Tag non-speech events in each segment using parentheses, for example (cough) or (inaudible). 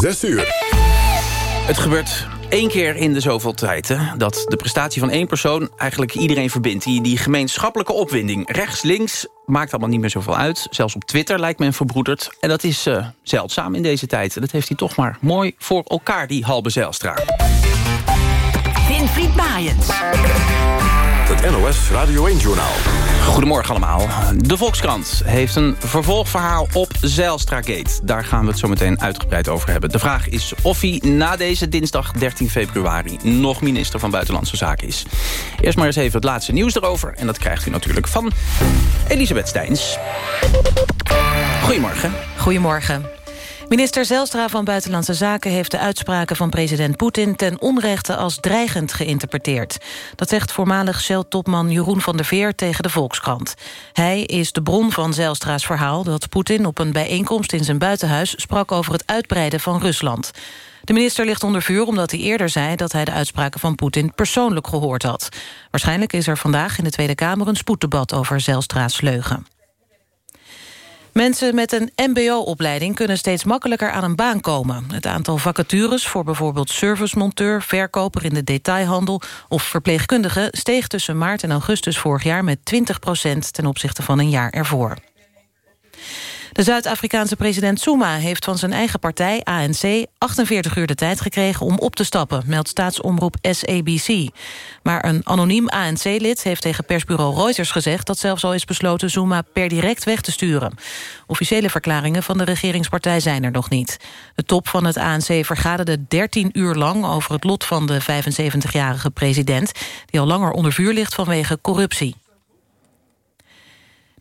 Zes uur. Het gebeurt één keer in de zoveel tijd... Hè, dat de prestatie van één persoon eigenlijk iedereen verbindt. Die, die gemeenschappelijke opwinding. Rechts, links, maakt allemaal niet meer zoveel uit. Zelfs op Twitter lijkt men verbroederd. En dat is uh, zeldzaam in deze tijd. Dat heeft hij toch maar mooi voor elkaar, die Halbe Zijlstra. Winfried Maaiens. Het NOS Radio 1-journaal. Goedemorgen allemaal. De Volkskrant heeft een vervolgverhaal op Zijlstra-gate. Daar gaan we het zo meteen uitgebreid over hebben. De vraag is of hij na deze dinsdag 13 februari... nog minister van Buitenlandse Zaken is. Eerst maar eens even het laatste nieuws erover. En dat krijgt u natuurlijk van Elisabeth Steins. Goedemorgen. Goedemorgen. Minister Zelstra van Buitenlandse Zaken heeft de uitspraken van president Poetin ten onrechte als dreigend geïnterpreteerd. Dat zegt voormalig Shell-topman Jeroen van der Veer tegen de Volkskrant. Hij is de bron van Zelstra's verhaal dat Poetin op een bijeenkomst in zijn buitenhuis sprak over het uitbreiden van Rusland. De minister ligt onder vuur omdat hij eerder zei dat hij de uitspraken van Poetin persoonlijk gehoord had. Waarschijnlijk is er vandaag in de Tweede Kamer een spoeddebat over Zelstra's leugen. Mensen met een mbo-opleiding kunnen steeds makkelijker aan een baan komen. Het aantal vacatures voor bijvoorbeeld servicemonteur, verkoper in de detailhandel of verpleegkundige steeg tussen maart en augustus vorig jaar met 20% ten opzichte van een jaar ervoor. De Zuid-Afrikaanse president Zuma heeft van zijn eigen partij, ANC... 48 uur de tijd gekregen om op te stappen, meldt staatsomroep SABC. Maar een anoniem ANC-lid heeft tegen persbureau Reuters gezegd... dat zelfs al is besloten Zuma per direct weg te sturen. Officiële verklaringen van de regeringspartij zijn er nog niet. De top van het ANC vergaderde 13 uur lang... over het lot van de 75-jarige president... die al langer onder vuur ligt vanwege corruptie.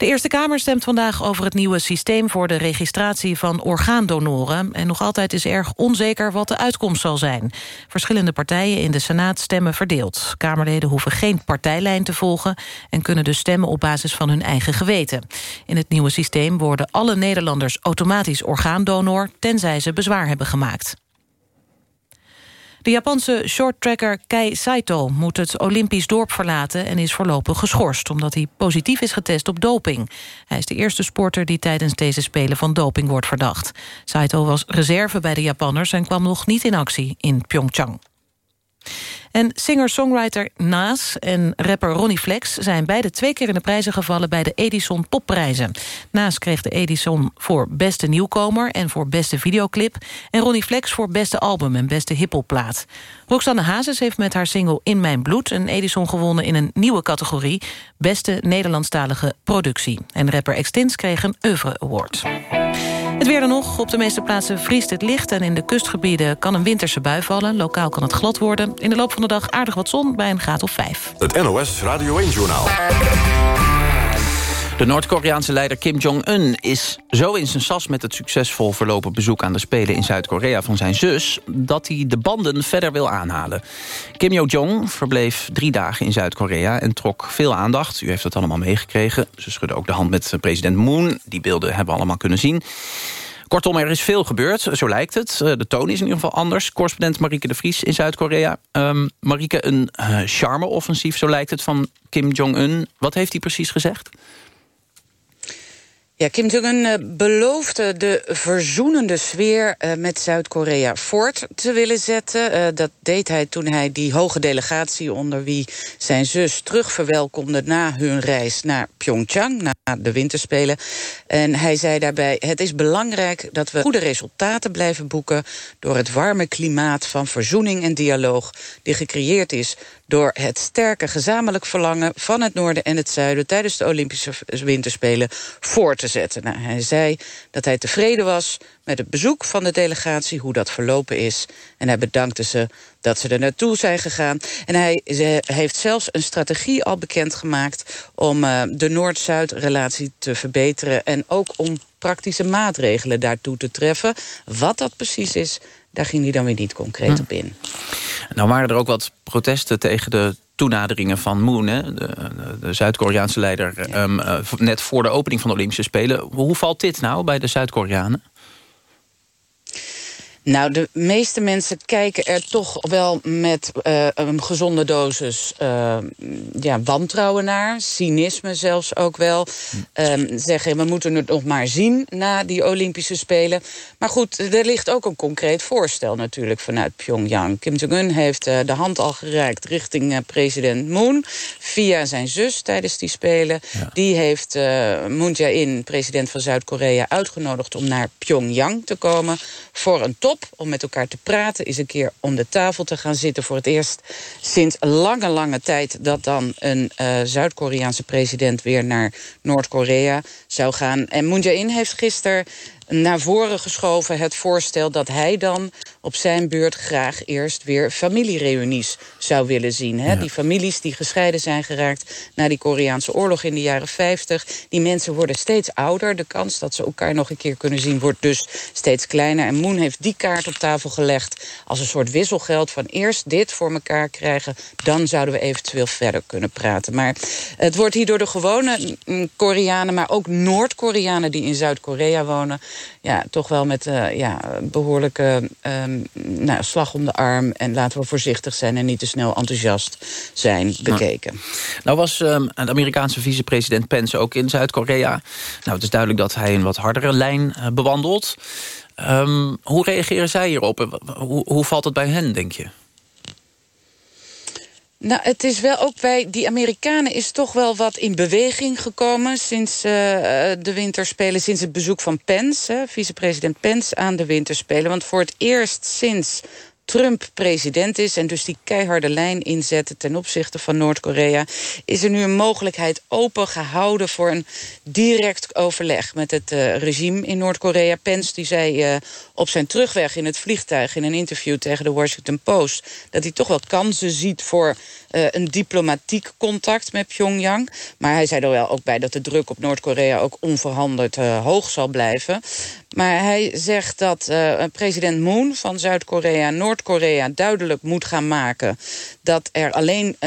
De Eerste Kamer stemt vandaag over het nieuwe systeem... voor de registratie van orgaandonoren. En nog altijd is erg onzeker wat de uitkomst zal zijn. Verschillende partijen in de Senaat stemmen verdeeld. Kamerleden hoeven geen partijlijn te volgen... en kunnen dus stemmen op basis van hun eigen geweten. In het nieuwe systeem worden alle Nederlanders automatisch orgaandonor... tenzij ze bezwaar hebben gemaakt. De Japanse shorttracker Kei Saito moet het Olympisch dorp verlaten... en is voorlopig geschorst, omdat hij positief is getest op doping. Hij is de eerste sporter die tijdens deze Spelen van doping wordt verdacht. Saito was reserve bij de Japanners en kwam nog niet in actie in Pyeongchang. En singer-songwriter Naas en rapper Ronnie Flex... zijn beide twee keer in de prijzen gevallen bij de Edison Topprijzen. Naas kreeg de Edison voor beste nieuwkomer en voor beste videoclip... en Ronnie Flex voor beste album en beste hiphopplaat. Roxanne Hazes heeft met haar single In Mijn Bloed... een Edison gewonnen in een nieuwe categorie... beste Nederlandstalige productie. En rapper Extins kreeg een Oeuvre Award. Het weer dan nog. Op de meeste plaatsen vriest het licht... en in de kustgebieden kan een winterse bui vallen. Lokaal kan het glad worden. In de loop van de dag aardig wat zon bij een graad of 5. Het NOS Radio 1-journaal. De Noord-Koreaanse leider Kim Jong-un is zo in zijn sas... met het succesvol verlopen bezoek aan de Spelen in Zuid-Korea van zijn zus... dat hij de banden verder wil aanhalen. Kim Yo-jong verbleef drie dagen in Zuid-Korea... en trok veel aandacht. U heeft het allemaal meegekregen. Ze schudden ook de hand met president Moon. Die beelden hebben we allemaal kunnen zien. Kortom, er is veel gebeurd, zo lijkt het. Eh, de toon is in ieder geval anders. Correspondent Marieke de Vries in Zuid-Korea. Um, een uh, charme-offensief, zo lijkt het, van Kim Jong-un. Wat heeft hij precies gezegd? Ja, Kim Jong-un uh, beloofde de verzoenende sfeer uh, met Zuid-Korea voort te willen zetten. Uh, dat deed hij toen hij die hoge delegatie onder wie zijn zus terugverwelkomde na hun reis naar Pyeongchang, na de winterspelen. En hij zei daarbij: Het is belangrijk dat we goede resultaten blijven boeken door het warme klimaat van verzoening en dialoog die gecreëerd is door het sterke gezamenlijk verlangen van het noorden en het zuiden tijdens de Olympische Winterspelen voor te zetten. Nou, hij zei dat hij tevreden was met het bezoek van de delegatie, hoe dat verlopen is. En hij bedankte ze dat ze er naartoe zijn gegaan. En hij heeft zelfs een strategie al bekendgemaakt... om uh, de Noord-Zuid-relatie te verbeteren... en ook om praktische maatregelen daartoe te treffen. Wat dat precies is, daar ging hij dan weer niet concreet hm. op in. Nou waren er ook wat protesten tegen de toenaderingen van Moon, hè, de, de Zuid-Koreaanse leider... Ehm, eh, net voor de opening van de Olympische Spelen. Hoe valt dit nou bij de Zuid-Koreanen? Nou, de meeste mensen kijken er toch wel met uh, een gezonde dosis uh, ja, wantrouwen naar. Cynisme zelfs ook wel. Um, zeggen, we moeten het nog maar zien na die Olympische Spelen. Maar goed, er ligt ook een concreet voorstel natuurlijk vanuit Pyongyang. Kim Jong-un heeft uh, de hand al gereikt richting president Moon... via zijn zus tijdens die Spelen. Ja. Die heeft Moon Jae-in, president van Zuid-Korea, uitgenodigd... om naar Pyongyang te komen voor een top om met elkaar te praten... is een keer om de tafel te gaan zitten voor het eerst sinds lange, lange tijd... dat dan een uh, Zuid-Koreaanse president weer naar Noord-Korea zou gaan. En Moon Jae-in heeft gisteren naar voren geschoven het voorstel dat hij dan op zijn beurt graag eerst weer familiereunies zou willen zien. Hè? Ja. Die families die gescheiden zijn geraakt na die Koreaanse oorlog in de jaren 50. Die mensen worden steeds ouder. De kans dat ze elkaar nog een keer kunnen zien wordt dus steeds kleiner. En Moon heeft die kaart op tafel gelegd als een soort wisselgeld van eerst dit voor elkaar krijgen. Dan zouden we eventueel verder kunnen praten. Maar het wordt hier door de gewone Koreanen, maar ook Noord-Koreanen die in Zuid-Korea wonen ja, toch wel met uh, ja, behoorlijke um, nou, slag om de arm... en laten we voorzichtig zijn en niet te snel enthousiast zijn bekeken. Nou, nou was um, de Amerikaanse vicepresident Pence ook in Zuid-Korea. Nou, het is duidelijk dat hij een wat hardere lijn uh, bewandelt. Um, hoe reageren zij hierop? Hoe, hoe valt het bij hen, denk je? Nou, het is wel ook bij die Amerikanen is toch wel wat in beweging gekomen... sinds uh, de winterspelen, sinds het bezoek van Pence, vicepresident Pence... aan de winterspelen. Want voor het eerst sinds Trump president is en dus die keiharde lijn inzetten ten opzichte van Noord-Korea, is er nu een mogelijkheid open gehouden voor een direct overleg met het uh, regime in Noord-Korea. Pence die zei uh, op zijn terugweg in het vliegtuig in een interview tegen de Washington Post dat hij toch wel kansen ziet voor uh, een diplomatiek contact met Pyongyang. Maar hij zei er wel ook bij dat de druk op Noord-Korea ook onveranderd hoog zal blijven. Maar hij zegt dat uh, president Moon van Zuid-Korea... Noord-Korea duidelijk moet gaan maken... dat er alleen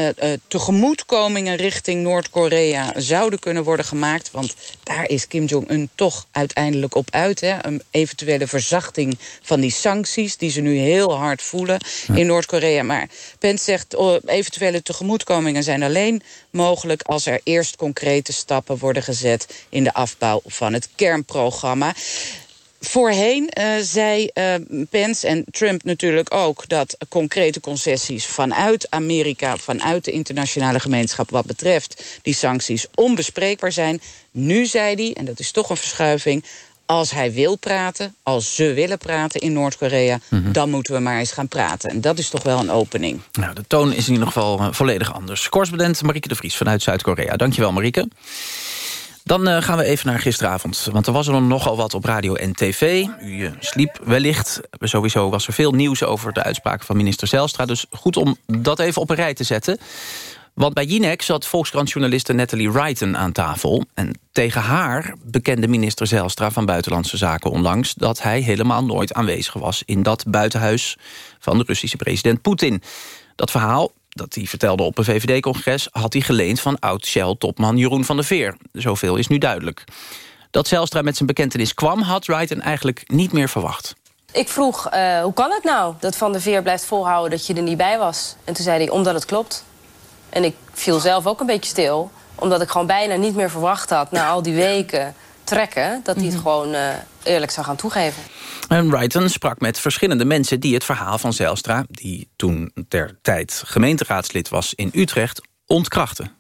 tegemoetkomingen richting Noord-Korea... zouden kunnen worden gemaakt. Want daar is Kim Jong-un toch uiteindelijk op uit. Hè? Een eventuele verzachting van die sancties... die ze nu heel hard voelen in Noord-Korea. Maar Pence zegt oh, tegemoetkomingen zijn alleen mogelijk... als er eerst concrete stappen worden gezet... in de afbouw van het kernprogramma. Voorheen uh, zei uh, Pence en Trump natuurlijk ook... dat concrete concessies vanuit Amerika, vanuit de internationale gemeenschap... wat betreft die sancties onbespreekbaar zijn. Nu zei hij, en dat is toch een verschuiving... als hij wil praten, als ze willen praten in Noord-Korea... Mm -hmm. dan moeten we maar eens gaan praten. En dat is toch wel een opening. Nou, de toon is in ieder geval uh, volledig anders. Correspondent Marieke de Vries vanuit Zuid-Korea. Dankjewel, Marieke. Dan uh, gaan we even naar gisteravond. Want er was er nogal wat op radio en tv. U uh, sliep wellicht. Sowieso was er veel nieuws over de uitspraken van minister Zelstra. Dus goed om dat even op een rij te zetten. Want bij Jinek zat Volkskrant-journaliste Natalie Wrighton aan tafel. En tegen haar bekende minister Zelstra van Buitenlandse Zaken onlangs... dat hij helemaal nooit aanwezig was in dat buitenhuis van de Russische president Poetin. Dat verhaal dat hij vertelde op een VVD-congres... had hij geleend van oud-Shell-topman Jeroen van der Veer. Zoveel is nu duidelijk. Dat Zelstra met zijn bekentenis kwam... had Wrighton eigenlijk niet meer verwacht. Ik vroeg, uh, hoe kan het nou dat Van der Veer blijft volhouden dat je er niet bij was? En toen zei hij, omdat het klopt. En ik viel zelf ook een beetje stil. Omdat ik gewoon bijna niet meer verwacht had... na al die weken trekken, dat hij het mhm. gewoon uh, eerlijk zou gaan toegeven. En Wrighton sprak met verschillende mensen die het verhaal van Zijlstra... die toen ter tijd gemeenteraadslid was in Utrecht, ontkrachten.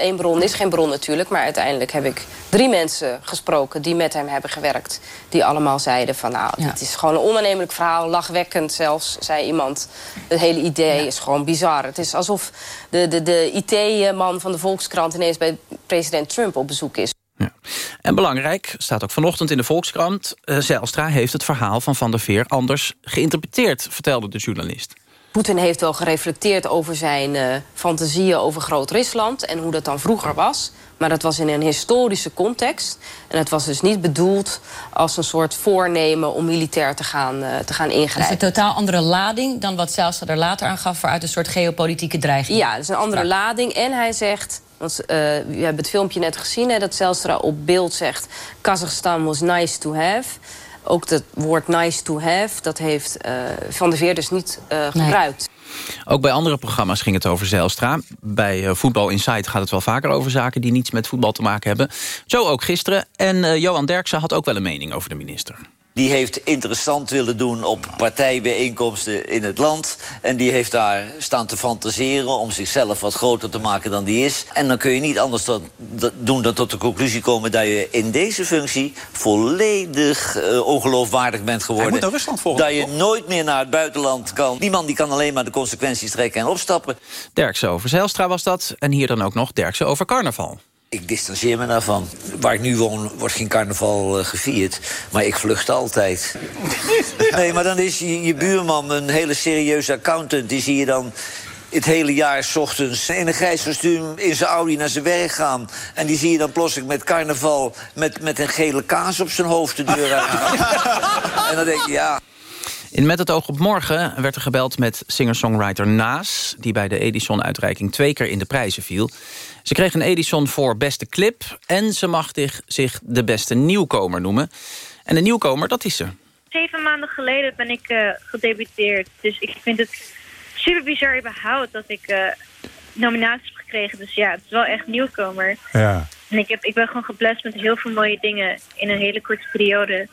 Eén bron is geen bron natuurlijk, maar uiteindelijk heb ik drie mensen gesproken die met hem hebben gewerkt. Die allemaal zeiden van nou, ja. het is gewoon een onaannemelijk verhaal, lachwekkend zelfs, zei iemand. Het hele idee ja. is gewoon bizar. Het is alsof de, de, de IT-man van de Volkskrant ineens bij president Trump op bezoek is. Ja. En belangrijk, staat ook vanochtend in de Volkskrant... Uh, Zijlstra heeft het verhaal van Van der Veer anders geïnterpreteerd... vertelde de journalist. Poetin heeft wel gereflecteerd over zijn uh, fantasieën over Groot-Rusland... en hoe dat dan vroeger was. Maar dat was in een historische context. En het was dus niet bedoeld als een soort voornemen... om militair te gaan, uh, te gaan ingrijpen. Het is een totaal andere lading dan wat Zijlstra er later aan gaf... vooruit een soort geopolitieke dreiging. Ja, het is een andere lading. En hij zegt... Want uh, we hebben het filmpje net gezien, hè, dat Zelstra op beeld zegt... Kazachstan was nice to have. Ook het woord nice to have, dat heeft uh, Van der Veer dus niet uh, gebruikt. Ook bij andere programma's ging het over Zijlstra. Bij uh, Voetbal Insight gaat het wel vaker over zaken... die niets met voetbal te maken hebben. Zo ook gisteren. En Johan Derksen had ook wel een mening over de minister. Die heeft interessant willen doen op partijbijeenkomsten in het land. En die heeft daar staan te fantaseren om zichzelf wat groter te maken dan die is. En dan kun je niet anders dan, doen dan tot de conclusie komen... dat je in deze functie volledig uh, ongeloofwaardig bent geworden. Hij moet naar Rusland volgen. Dat je nooit meer naar het buitenland kan. Die man die kan alleen maar de consequenties trekken en opstappen. Derksen over Zijlstra was dat. En hier dan ook nog Derksen over carnaval. Ik distancieer me daarvan. Waar ik nu woon wordt geen carnaval uh, gevierd. Maar ik vlucht altijd. (laughs) nee, maar dan is je, je buurman een hele serieuze accountant. Die zie je dan het hele jaar s ochtends in een grijs kostuum in zijn Audi naar zijn werk gaan. En die zie je dan plotseling met carnaval met, met een gele kaas op zijn hoofd de deur uit. (laughs) en dan denk je, ja... In Met het oog op morgen werd er gebeld met singer-songwriter Naas... die bij de Edison-uitreiking twee keer in de prijzen viel. Ze kreeg een Edison voor beste clip... en ze mag zich de beste nieuwkomer noemen. En de nieuwkomer, dat is ze. Zeven maanden geleden ben ik uh, gedebuteerd. Dus ik vind het super bizar überhaupt dat ik uh, nominaties heb gekregen. Dus ja, het is wel echt nieuwkomer. Ja. En ik, heb, ik ben gewoon geblest met heel veel mooie dingen in een hele korte periode.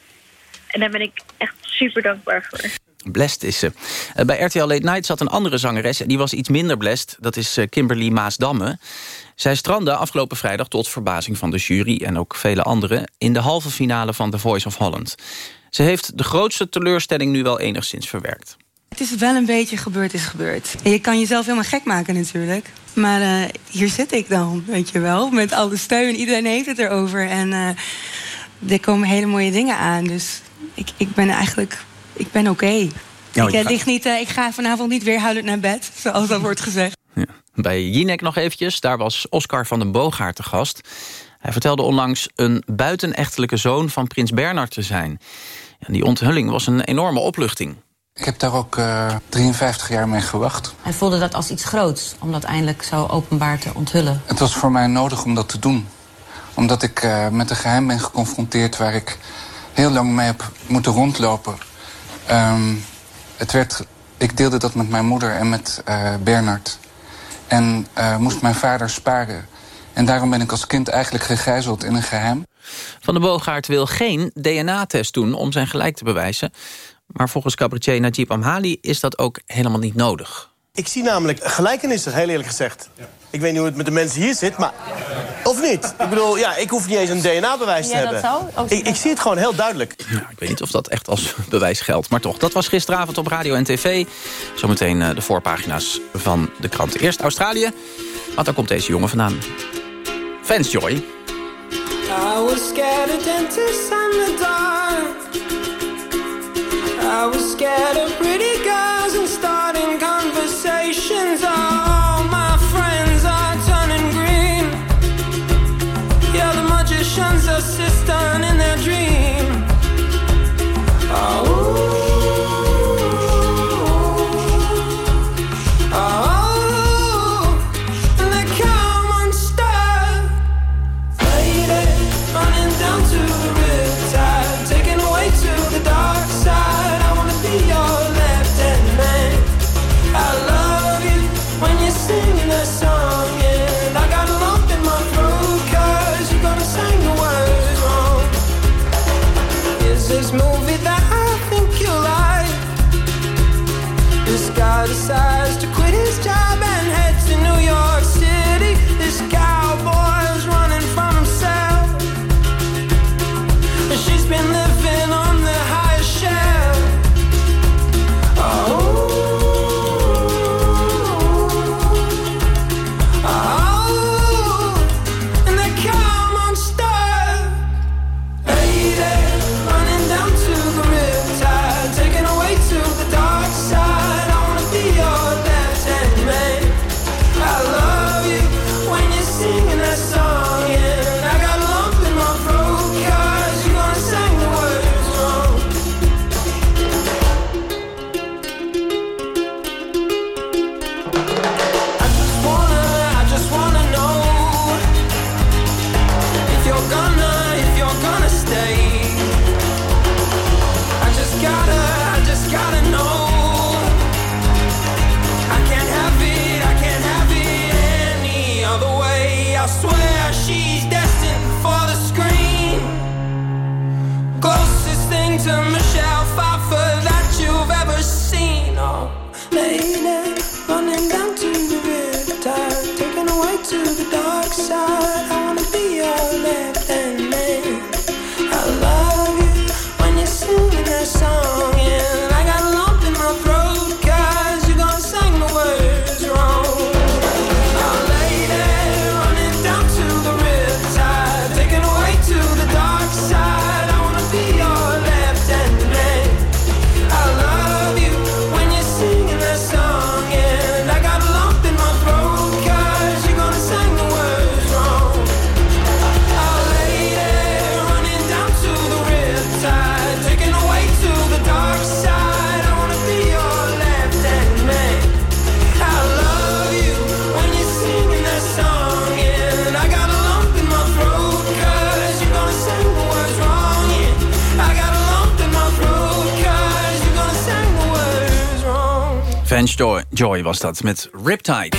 En daar ben ik echt super dankbaar voor. Blest is ze. Eh, bij RTL Late Night zat een andere zangeres... en die was iets minder blest. Dat is eh, Kimberly Maasdamme. Zij strandde afgelopen vrijdag tot verbazing van de jury... en ook vele anderen in de halve finale van The Voice of Holland. Ze heeft de grootste teleurstelling nu wel enigszins verwerkt. Het is wel een beetje gebeurd is gebeurd. Je kan jezelf helemaal gek maken natuurlijk. Maar uh, hier zit ik dan, weet je wel. Met alle steun. Iedereen heeft het erover. En er komen hele mooie dingen aan. Dus ik, ik ben eigenlijk ik ben oké. Okay. ik, lig niet, uh, ik ga vanavond niet weer huilend naar bed, zoals dat wordt gezegd. Ja. Bij Jinek nog eventjes, daar was Oscar van den Boogaard te gast. Hij vertelde onlangs een buitenechtelijke zoon van prins Bernard te zijn. En die onthulling was een enorme opluchting. Ik heb daar ook uh, 53 jaar mee gewacht. Hij voelde dat als iets groots, om dat eindelijk zo openbaar te onthullen. Het was voor mij nodig om dat te doen. Omdat ik uh, met een geheim ben geconfronteerd... waar ik heel lang mee heb moeten rondlopen. Um, het werd, ik deelde dat met mijn moeder en met uh, Bernard. En uh, moest mijn vader sparen. En daarom ben ik als kind eigenlijk gegijzeld in een geheim. Van de Boogaard wil geen DNA-test doen om zijn gelijk te bewijzen. Maar volgens cabaretier Najib Amhali is dat ook helemaal niet nodig. Ik zie namelijk gelijkenissen, heel eerlijk gezegd. Ja. Ik weet niet hoe het met de mensen hier zit, maar... Of niet? Ik bedoel, ja, ik hoef niet eens een DNA-bewijs te hebben. Dat ik, ik, zie het gewoon heel duidelijk. Ja, ik weet niet of dat echt als (laughs) bewijs geldt. Maar toch, dat was gisteravond op radio en tv. Zometeen uh, de voorpagina's van de krant. Eerst Australië, want daar komt deze jongen vandaan. Fans Joy. I was scared of dentists in the dark. I was scared of pretty girls sisters. Joy, was dat, met Riptide.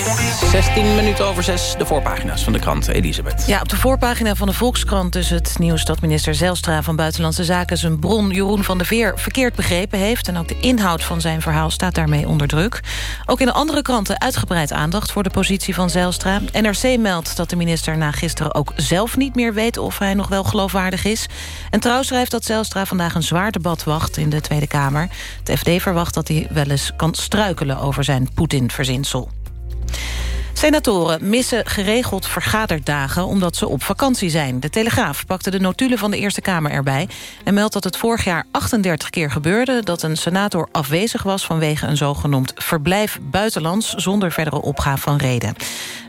16 minuten over 6, de voorpagina's van de krant, Elisabeth. Ja, op de voorpagina van de Volkskrant is het nieuws... dat minister Zelstra van Buitenlandse Zaken... zijn bron Jeroen van der Veer verkeerd begrepen heeft... en ook de inhoud van zijn verhaal staat daarmee onder druk. Ook in de andere kranten uitgebreid aandacht voor de positie van Zelstra. NRC meldt dat de minister na gisteren ook zelf niet meer weet... of hij nog wel geloofwaardig is. En Trouw schrijft dat Zelstra vandaag een zwaar debat wacht in de Tweede Kamer. Het FD verwacht dat hij wel eens kan struikelen over zijn Poetin-verzinsel. Senatoren missen geregeld vergaderdagen omdat ze op vakantie zijn. De Telegraaf pakte de notulen van de Eerste Kamer erbij... en meldt dat het vorig jaar 38 keer gebeurde... dat een senator afwezig was vanwege een zogenoemd verblijf buitenlands... zonder verdere opgave van reden.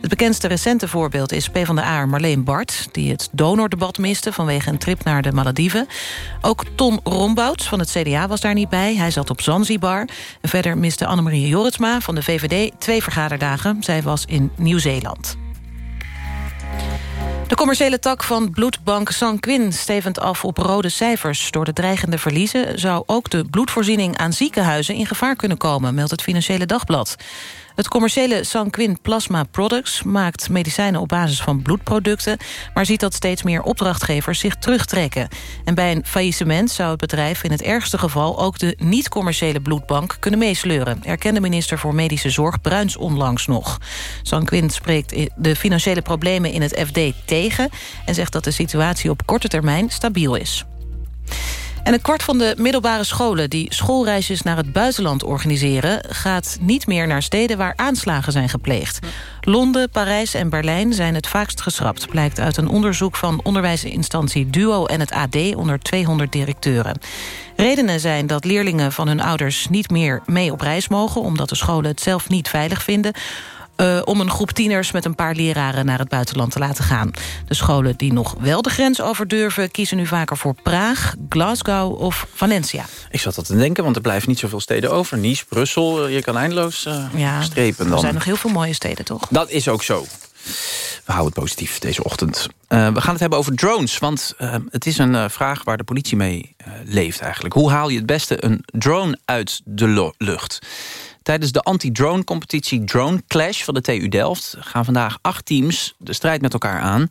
Het bekendste recente voorbeeld is PvdA Marleen Bart... die het donordebat miste vanwege een trip naar de Malediven. Ook Ton Rombouts van het CDA was daar niet bij. Hij zat op Zanzibar. Verder miste Annemarie Jorritsma van de VVD twee vergaderdagen. Zij was in Nieuw-Zeeland. De commerciële tak van bloedbank Sanquin stevend af op rode cijfers. Door de dreigende verliezen zou ook de bloedvoorziening aan ziekenhuizen in gevaar kunnen komen, meldt het Financiële Dagblad. Het commerciële Sanquin Plasma Products maakt medicijnen op basis van bloedproducten... maar ziet dat steeds meer opdrachtgevers zich terugtrekken. En bij een faillissement zou het bedrijf in het ergste geval... ook de niet-commerciële bloedbank kunnen meesleuren... erkende minister voor Medische Zorg Bruins onlangs nog. Sanquin spreekt de financiële problemen in het FD tegen... en zegt dat de situatie op korte termijn stabiel is. En een kwart van de middelbare scholen die schoolreisjes naar het buitenland organiseren... gaat niet meer naar steden waar aanslagen zijn gepleegd. Londen, Parijs en Berlijn zijn het vaakst geschrapt... blijkt uit een onderzoek van onderwijsinstantie DUO en het AD... onder 200 directeuren. Redenen zijn dat leerlingen van hun ouders niet meer mee op reis mogen... omdat de scholen het zelf niet veilig vinden uh, om een groep tieners met een paar leraren naar het buitenland te laten gaan. De scholen die nog wel de grens over durven... kiezen nu vaker voor Praag, Glasgow of Valencia. Ik zat dat te denken, want er blijven niet zoveel steden over. Nice, Brussel, je kan eindeloos uh, ja, strepen dan. Er zijn nog heel veel mooie steden, toch? Dat is ook zo. We houden het positief deze ochtend. Uh, we gaan het hebben over drones, want uh, het is een uh, vraag waar de politie mee leeft eigenlijk. Hoe haal je het beste een drone uit de lucht? Tijdens de anti-drone-competitie Drone Clash van de TU Delft... gaan vandaag acht teams de strijd met elkaar aan.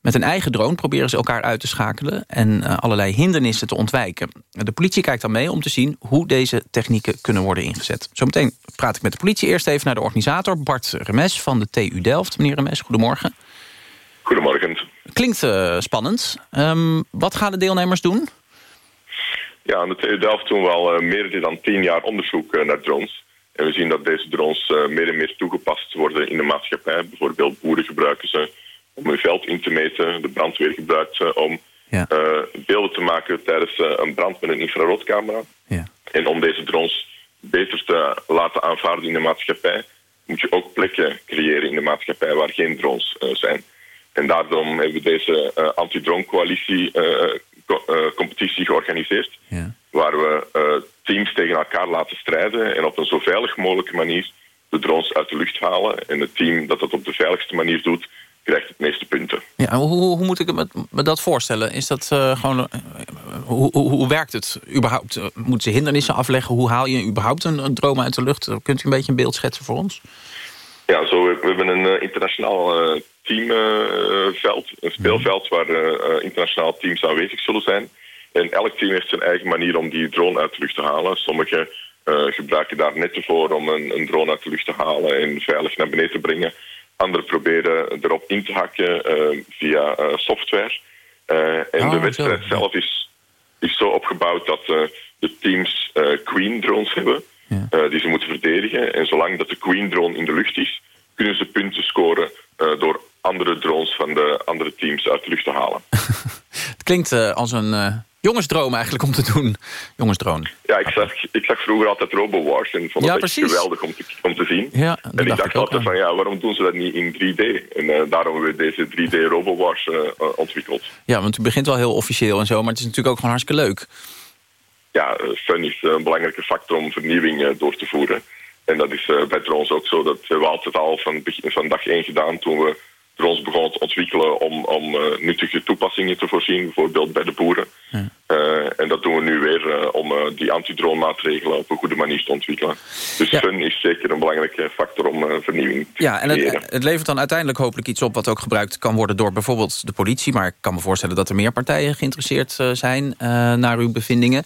Met een eigen drone proberen ze elkaar uit te schakelen... en uh, allerlei hindernissen te ontwijken. De politie kijkt dan mee om te zien hoe deze technieken kunnen worden ingezet. Zometeen praat ik met de politie. Eerst even naar de organisator Bart Remes van de TU Delft. Meneer Remes, goedemorgen. Goedemorgen. Klinkt uh, spannend. Um, wat gaan de deelnemers doen? Ja, aan de TU Delft doen we al uh, meer dan tien jaar onderzoek naar drones. En we zien dat deze drones uh, meer en meer toegepast worden in de maatschappij. Bijvoorbeeld boeren gebruiken ze om hun veld in te meten. De brandweer gebruikt ze om ja. uh, beelden te maken tijdens uh, een brand met een infraroodcamera. Ja. En om deze drones beter te laten aanvaarden in de maatschappij... moet je ook plekken creëren in de maatschappij waar geen drones zijn. En daarom hebben we deze anti-drone coalitie competitie georganiseerd... Ja. waar we teams tegen elkaar laten strijden en op een zo veilig mogelijke manier de drones uit de lucht halen. En het team dat dat op de veiligste manier doet, krijgt het meeste punten. Ja, hoe, hoe moet ik me, dat voorstellen? Is dat uh, gewoon, uh, hoe, hoe, hoe, werkt het überhaupt? Uh, moeten ze hindernissen afleggen? Hoe haal je überhaupt een, een drone uit de lucht? Kunt u een beetje een beeld schetsen voor ons? Ja, zo, we hebben een internationaal teamveld, een speelveld... waar internationaal teams aanwezig zullen zijn... En elk team heeft zijn eigen manier om die drone uit de lucht te halen. Sommigen uh, gebruiken daar netten voor om een, een, drone uit de lucht te halen en veilig naar beneden te brengen. Anderen proberen erop in te hakken uh, via uh, software. en oh, de wedstrijd zo. zelf is, is zo opgebouwd dat de teams Queen drones hebben. Ja. die ze moeten verdedigen. En zolang dat de Queen drone in de lucht is, kunnen ze punten scoren door andere drones van de andere teams uit de lucht te halen. (laughs) Het klinkt als een jongensdroom eigenlijk om te doen. Jongensdroom. Ja, ik zag, ik zag vroeger altijd RoboWars en vond het echt geweldig om te, om te zien. Ja, en ik dacht, altijd van ja, waarom doen ze dat niet in 3D? En uh, daarom hebben we deze 3D RoboWars uh, ontwikkeld. Ja, want u begint wel heel officieel en zo, maar het is natuurlijk ook gewoon hartstikke leuk. Ja, fun is een belangrijke factor om vernieuwing door te voeren. En dat is bij drones ook zo. Dat hebben we altijd al van, van dag één gedaan toen we drones begonnen te ontwikkelen om, om uh, nuttige toepassingen te voorzien, bijvoorbeeld bij de boeren. Uh, en dat doen we nu weer uh, om die antidroonmaatregelen op een goede manier te ontwikkelen. Dus ja. fun is zeker een belangrijke factor om vernieuwing te Ja, en het, het, levert dan uiteindelijk hopelijk iets op wat ook gebruikt kan worden door bijvoorbeeld de politie. Maar ik kan me voorstellen dat er meer partijen geïnteresseerd zijn naar uw bevindingen.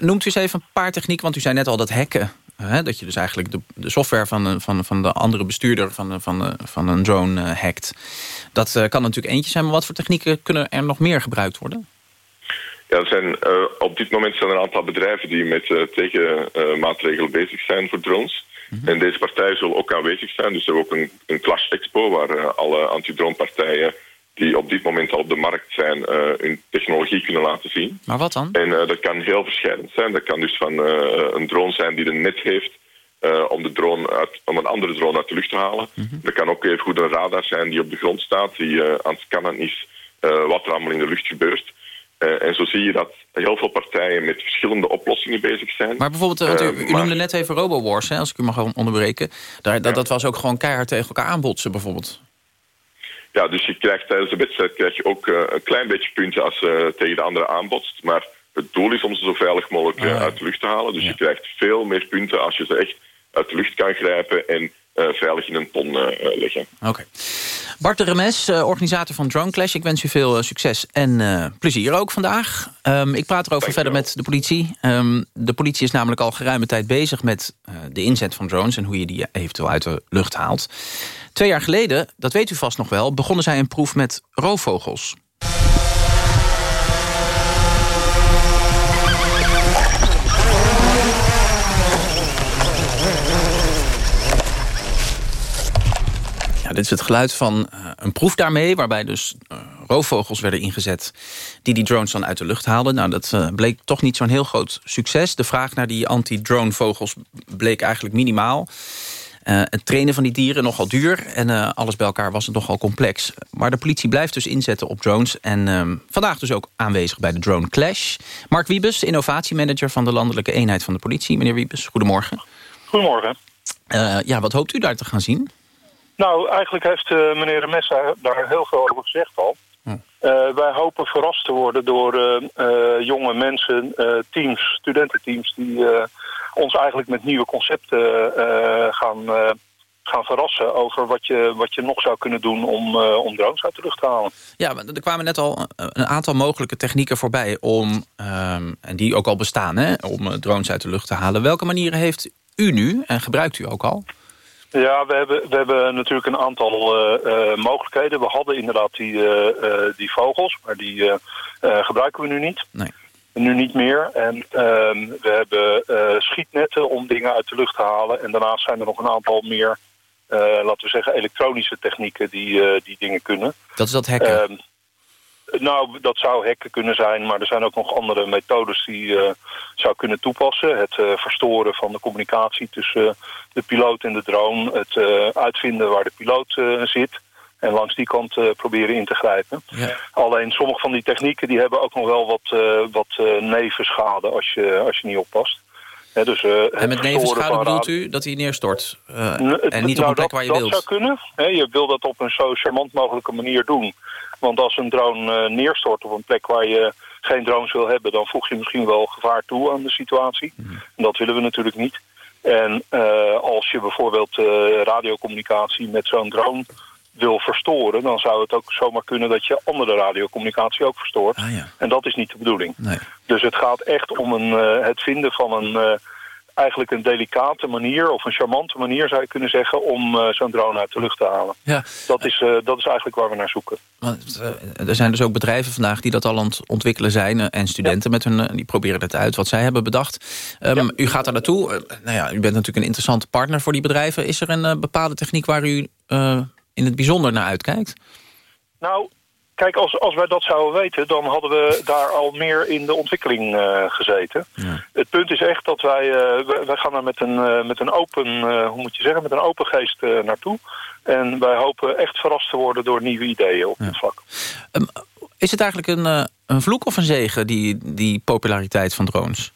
noemt u eens even een paar technieken, want u zei net al dat hacken Hè, dat je dus eigenlijk de, de software van, van, van de andere bestuurder van, van, van een drone uh, hackt. Dat uh, kan natuurlijk eentje zijn, maar wat voor technieken kunnen er nog meer gebruikt worden? Ja, er zijn, uh, op dit moment zijn er een aantal bedrijven die met tegenmaatregelen bezig zijn voor drones. Mm -hmm. En deze partijen zullen ook aanwezig zijn. Dus we hebben ook een, een Clash Expo waar alle anti-drone partijen die op dit moment al op de markt zijn, uh, hun technologie kunnen laten zien. Maar wat dan? En uh, dat kan heel verschillend zijn. Dat kan dus van uh, een drone zijn die een net heeft om, de drone uit, om een andere drone uit de lucht te halen. Mm -hmm. Dat kan ook even goed een radar zijn die op de grond staat, die aan het scannen is wat er allemaal in de lucht gebeurt. en zo zie je dat heel veel partijen met verschillende oplossingen bezig zijn. Maar bijvoorbeeld, u, u maar... noemde net even RoboWars, hè, als ik u mag onderbreken. Daar, dat, ja. dat was ook gewoon keihard tegen elkaar aanbotsen bijvoorbeeld. Ja, dus je krijgt tijdens de wedstrijd krijg je ook uh, een klein beetje punten als je uh, tegen de andere aanbotst. Maar het doel is om ze zo veilig mogelijk uh, uit de lucht te halen. Dus ja. je krijgt veel meer punten als je ze echt uit de lucht kan grijpen en veilig in een ton leggen. Oké. Okay. Bart de Remes, organisator van Drone Clash. Ik wens u veel succes en plezier ook vandaag. Um, ik praat erover verder met de politie. Um, de politie is namelijk al geruime tijd bezig met de inzet van drones... en hoe je die eventueel uit de lucht haalt. Twee jaar geleden, dat weet u vast nog wel... begonnen zij een proef met roofvogels. Dit is het geluid van uh, een proef daarmee... waarbij dus uh, roofvogels werden ingezet... die die drones dan uit de lucht haalden. Nou, dat uh, bleek toch niet zo'n heel groot succes. De vraag naar die anti-drone vogels bleek eigenlijk minimaal. Uh, het trainen van die dieren nogal duur en uh, alles bij elkaar was het nogal complex. Maar de politie blijft dus inzetten op drones. En uh, vandaag dus ook aanwezig bij de Drone Clash. Mark Wiebes, innovatiemanager van de landelijke eenheid van de politie. Meneer Wiebes, goedemorgen. Goedemorgen. Ja, wat hoopt u daar te gaan zien? Nou, eigenlijk heeft meneer de Messa daar heel veel over gezegd al. Hm. wij hopen verrast te worden door jonge mensen, teams, studententeams... die ons eigenlijk met nieuwe concepten gaan, gaan verrassen over wat je, wat je nog zou kunnen doen om, om drones uit de lucht te halen. Ja, er kwamen net al een aantal mogelijke technieken voorbij om, um, en die ook al bestaan, hè, om drones uit de lucht te halen. Welke manieren heeft u nu en gebruikt u ook al? Ja, we hebben, we hebben natuurlijk een aantal uh, mogelijkheden. We hadden inderdaad die, uh, die vogels, maar die gebruiken we nu niet. Nee nu niet meer. En um, we hebben schietnetten om dingen uit de lucht te halen. En daarnaast zijn er nog een aantal meer, laten we zeggen, elektronische technieken die, die dingen kunnen. Dat is dat hacken? Nou, dat zou hacken kunnen zijn, maar er zijn ook nog andere methodes die je zou kunnen toepassen. Het verstoren van de communicatie tussen de piloot en de drone. Het uitvinden waar de piloot zit en langs die kant proberen in te grijpen. Ja. Alleen sommige van die technieken die hebben ook nog wel wat, wat nevenschade als je, als je niet oppast. He, dus, en met nevenschade bedoelt u dat hij neerstort? en niet nou, op een plek dat, waar je dat wilt? Dat zou kunnen. He, je wil dat op een zo charmant mogelijke manier doen. Want als een drone neerstort op een plek waar je geen drones wil hebben... dan voeg je misschien wel gevaar toe aan de situatie. Mhm. En dat willen we natuurlijk niet. En als je bijvoorbeeld radiocommunicatie met zo'n drone wil verstoren... dan zou het ook zomaar kunnen dat je andere radiocommunicatie ook verstoort. Ah, ja. En dat is niet de bedoeling. Nee. Dus het gaat echt om een, uh, het vinden van een... Uh, eigenlijk een delicate manier, of een charmante manier zou je kunnen zeggen... om uh, zo'n drone uit de lucht te halen. Ja. Dat, is, dat is eigenlijk waar we naar zoeken. Want, er zijn dus ook bedrijven vandaag die dat al aan het ontwikkelen zijn... en studenten ja. met hun, die proberen het uit, wat zij hebben bedacht. Um, ja. U gaat daar naartoe. nou ja, u bent natuurlijk een interessante partner voor die bedrijven. Is er een bepaalde techniek waar u in het bijzonder naar uitkijkt? Nou, kijk, als, als wij dat zouden weten... dan hadden we daar al meer in de ontwikkeling uh, gezeten. Ja. Het punt is echt dat wij... Uh, wij gaan er met een, uh, met een open... hoe moet je zeggen? Met een open geest naartoe. En wij hopen echt verrast te worden door nieuwe ideeën op ja. dit vlak. Um, is het eigenlijk een, een vloek of een zegen, die, die populariteit van drones?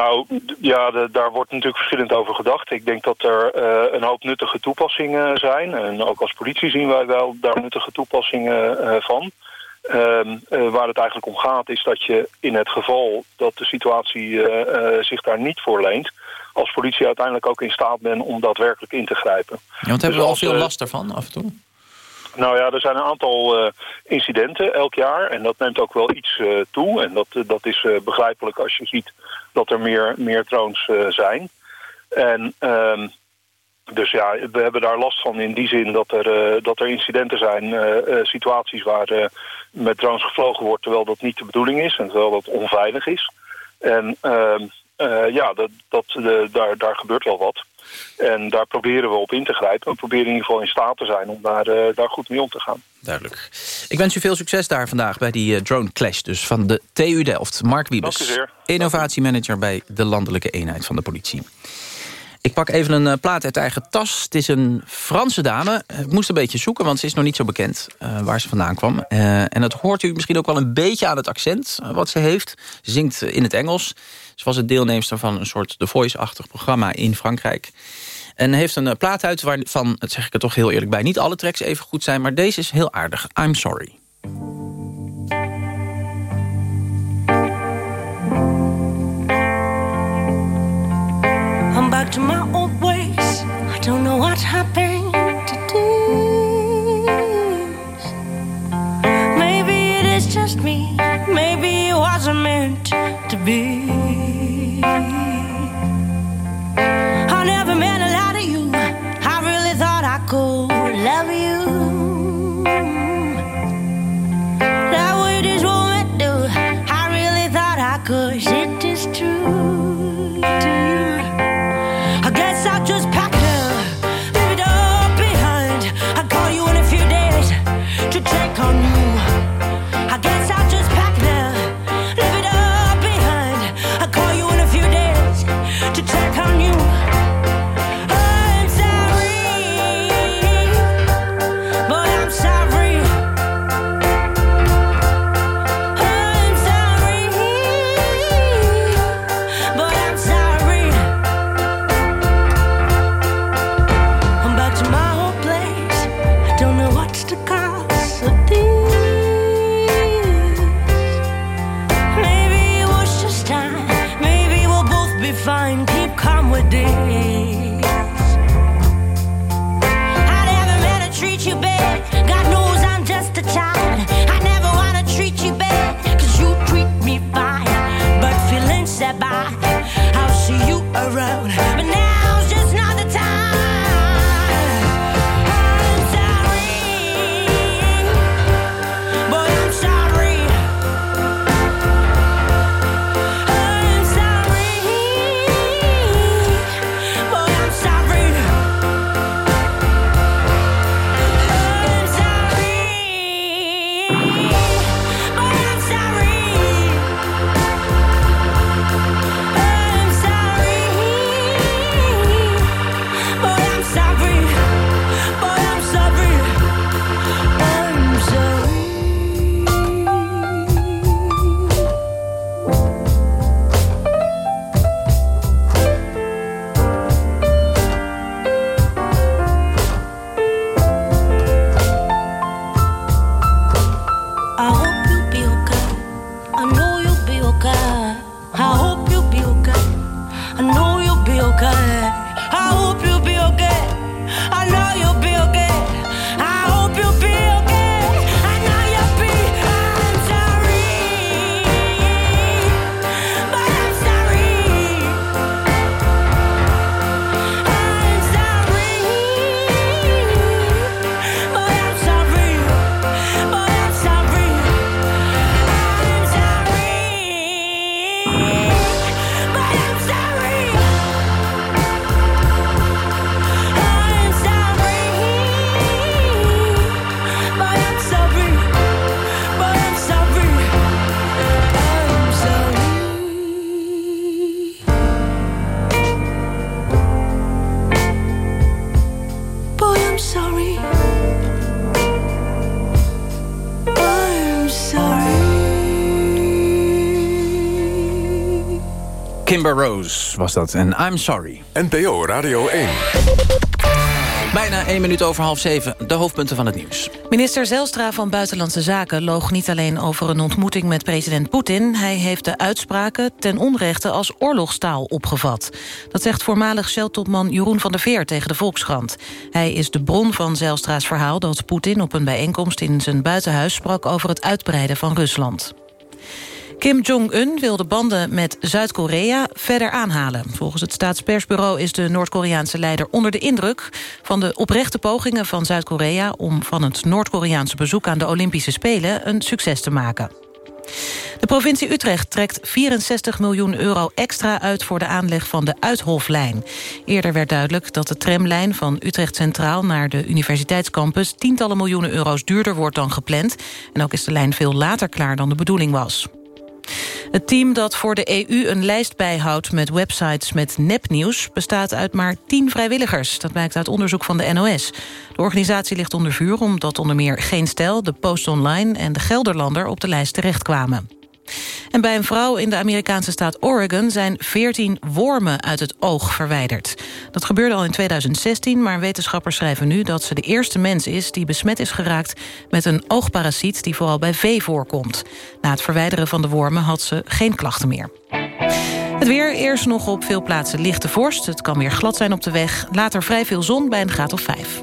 Nou, ja, de, daar wordt natuurlijk verschillend over gedacht. Ik denk dat er uh, een hoop nuttige toepassingen zijn. En ook als politie zien wij wel daar nuttige toepassingen uh, van. Uh, waar het eigenlijk om gaat is dat je in het geval dat de situatie zich daar niet voor leent... als politie uiteindelijk ook in staat bent om daadwerkelijk in te grijpen. Ja, want hebben we dus al veel last daarvan af en toe? Nou ja, er zijn een aantal uh, incidenten elk jaar en dat neemt ook wel iets uh, toe. En dat, dat is begrijpelijk als je ziet dat er meer, meer drones zijn. En um, dus ja, we hebben daar last van in die zin dat er, dat er incidenten zijn, situaties waar met drones gevlogen wordt terwijl dat niet de bedoeling is en terwijl dat onveilig is. En ehm, ja, dat, dat, daar, daar gebeurt wel wat. En daar proberen we op in te grijpen. We proberen in ieder geval in staat te zijn om daar, uh, daar goed mee om te gaan. Duidelijk. Ik wens u veel succes daar vandaag bij die uh, drone clash dus van de TU Delft. Mark Wiebes, innovatiemanager bij de landelijke eenheid van de politie. Ik pak even een uh, plaat uit eigen tas. Het is een Franse dame. Ik moest een beetje zoeken, want ze is nog niet zo bekend uh, waar ze vandaan kwam. Uh, en dat hoort u misschien ook wel een beetje aan het accent wat ze heeft. Ze zingt in het Engels. Ze was het deelnemster van een soort The Voice-achtig programma in Frankrijk. En heeft een plaat uit waarvan, dat zeg ik er toch heel eerlijk bij... niet alle tracks even goed zijn, maar deze is heel aardig. I'm Sorry. I'm back to my old ways. I don't know what happened to this. Maybe it is just me. Maybe wasn't meant to be. I never meant a lot to you. I really thought I could love you. Rose was dat. En I'm sorry. NPO Radio 1. Bijna één minuut over half zeven. De hoofdpunten van het nieuws. Minister Zelstra van Buitenlandse Zaken loog niet alleen over een ontmoeting met president Poetin. Hij heeft de uitspraken ten onrechte als oorlogstaal opgevat. Dat zegt voormalig Shell-topman Jeroen van der Veer tegen de Volkskrant. Hij is de bron van Zelstra's verhaal dat Poetin op een bijeenkomst in zijn buitenhuis sprak over het uitbreiden van Rusland. Kim Jong-un wil de banden met Zuid-Korea verder aanhalen. Volgens het staatspersbureau is de Noord-Koreaanse leider onder de indruk... van de oprechte pogingen van Zuid-Korea... om van het Noord-Koreaanse bezoek aan de Olympische Spelen... een succes te maken. De provincie Utrecht trekt 64 miljoen euro extra uit... voor de aanleg van de Uithoflijn. Eerder werd duidelijk dat de tramlijn van Utrecht Centraal... naar de universiteitscampus tientallen miljoenen euro's duurder wordt dan gepland. En ook is de lijn veel later klaar dan de bedoeling was. Het team dat voor de EU een lijst bijhoudt met websites met nepnieuws... bestaat uit maar tien vrijwilligers. Dat blijkt uit onderzoek van de NOS. De organisatie ligt onder vuur omdat onder meer Geen Stijl... de Post Online en de Gelderlander op de lijst terechtkwamen. En bij een vrouw in de Amerikaanse staat Oregon... zijn 14 wormen uit het oog verwijderd. Dat gebeurde al in 2016, maar wetenschappers schrijven nu... dat ze de eerste mens is die besmet is geraakt... met een oogparasiet die vooral bij vee voorkomt. Na het verwijderen van de wormen had ze geen klachten meer. Het weer, eerst nog op veel plaatsen lichte vorst. Het kan weer glad zijn op de weg. Later vrij veel zon bij een graad of 5.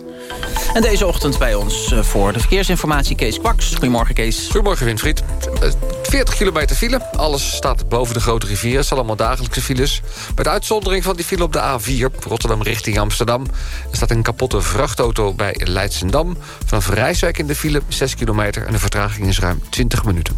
En deze ochtend bij ons eh, voor de verkeersinformatie Kees Kwaks. Goedemorgen Kees. Goedemorgen Winfried. 40 kilometer file. Alles staat boven de grote rivier. Het zijn allemaal dagelijkse files. Bij de uitzondering van die file op de A4, Rotterdam richting Amsterdam... er staat een kapotte vrachtauto bij Leidsendam. Vanaf Rijswijk in de file 6 kilometer... en de vertraging is ruim 20 minuten.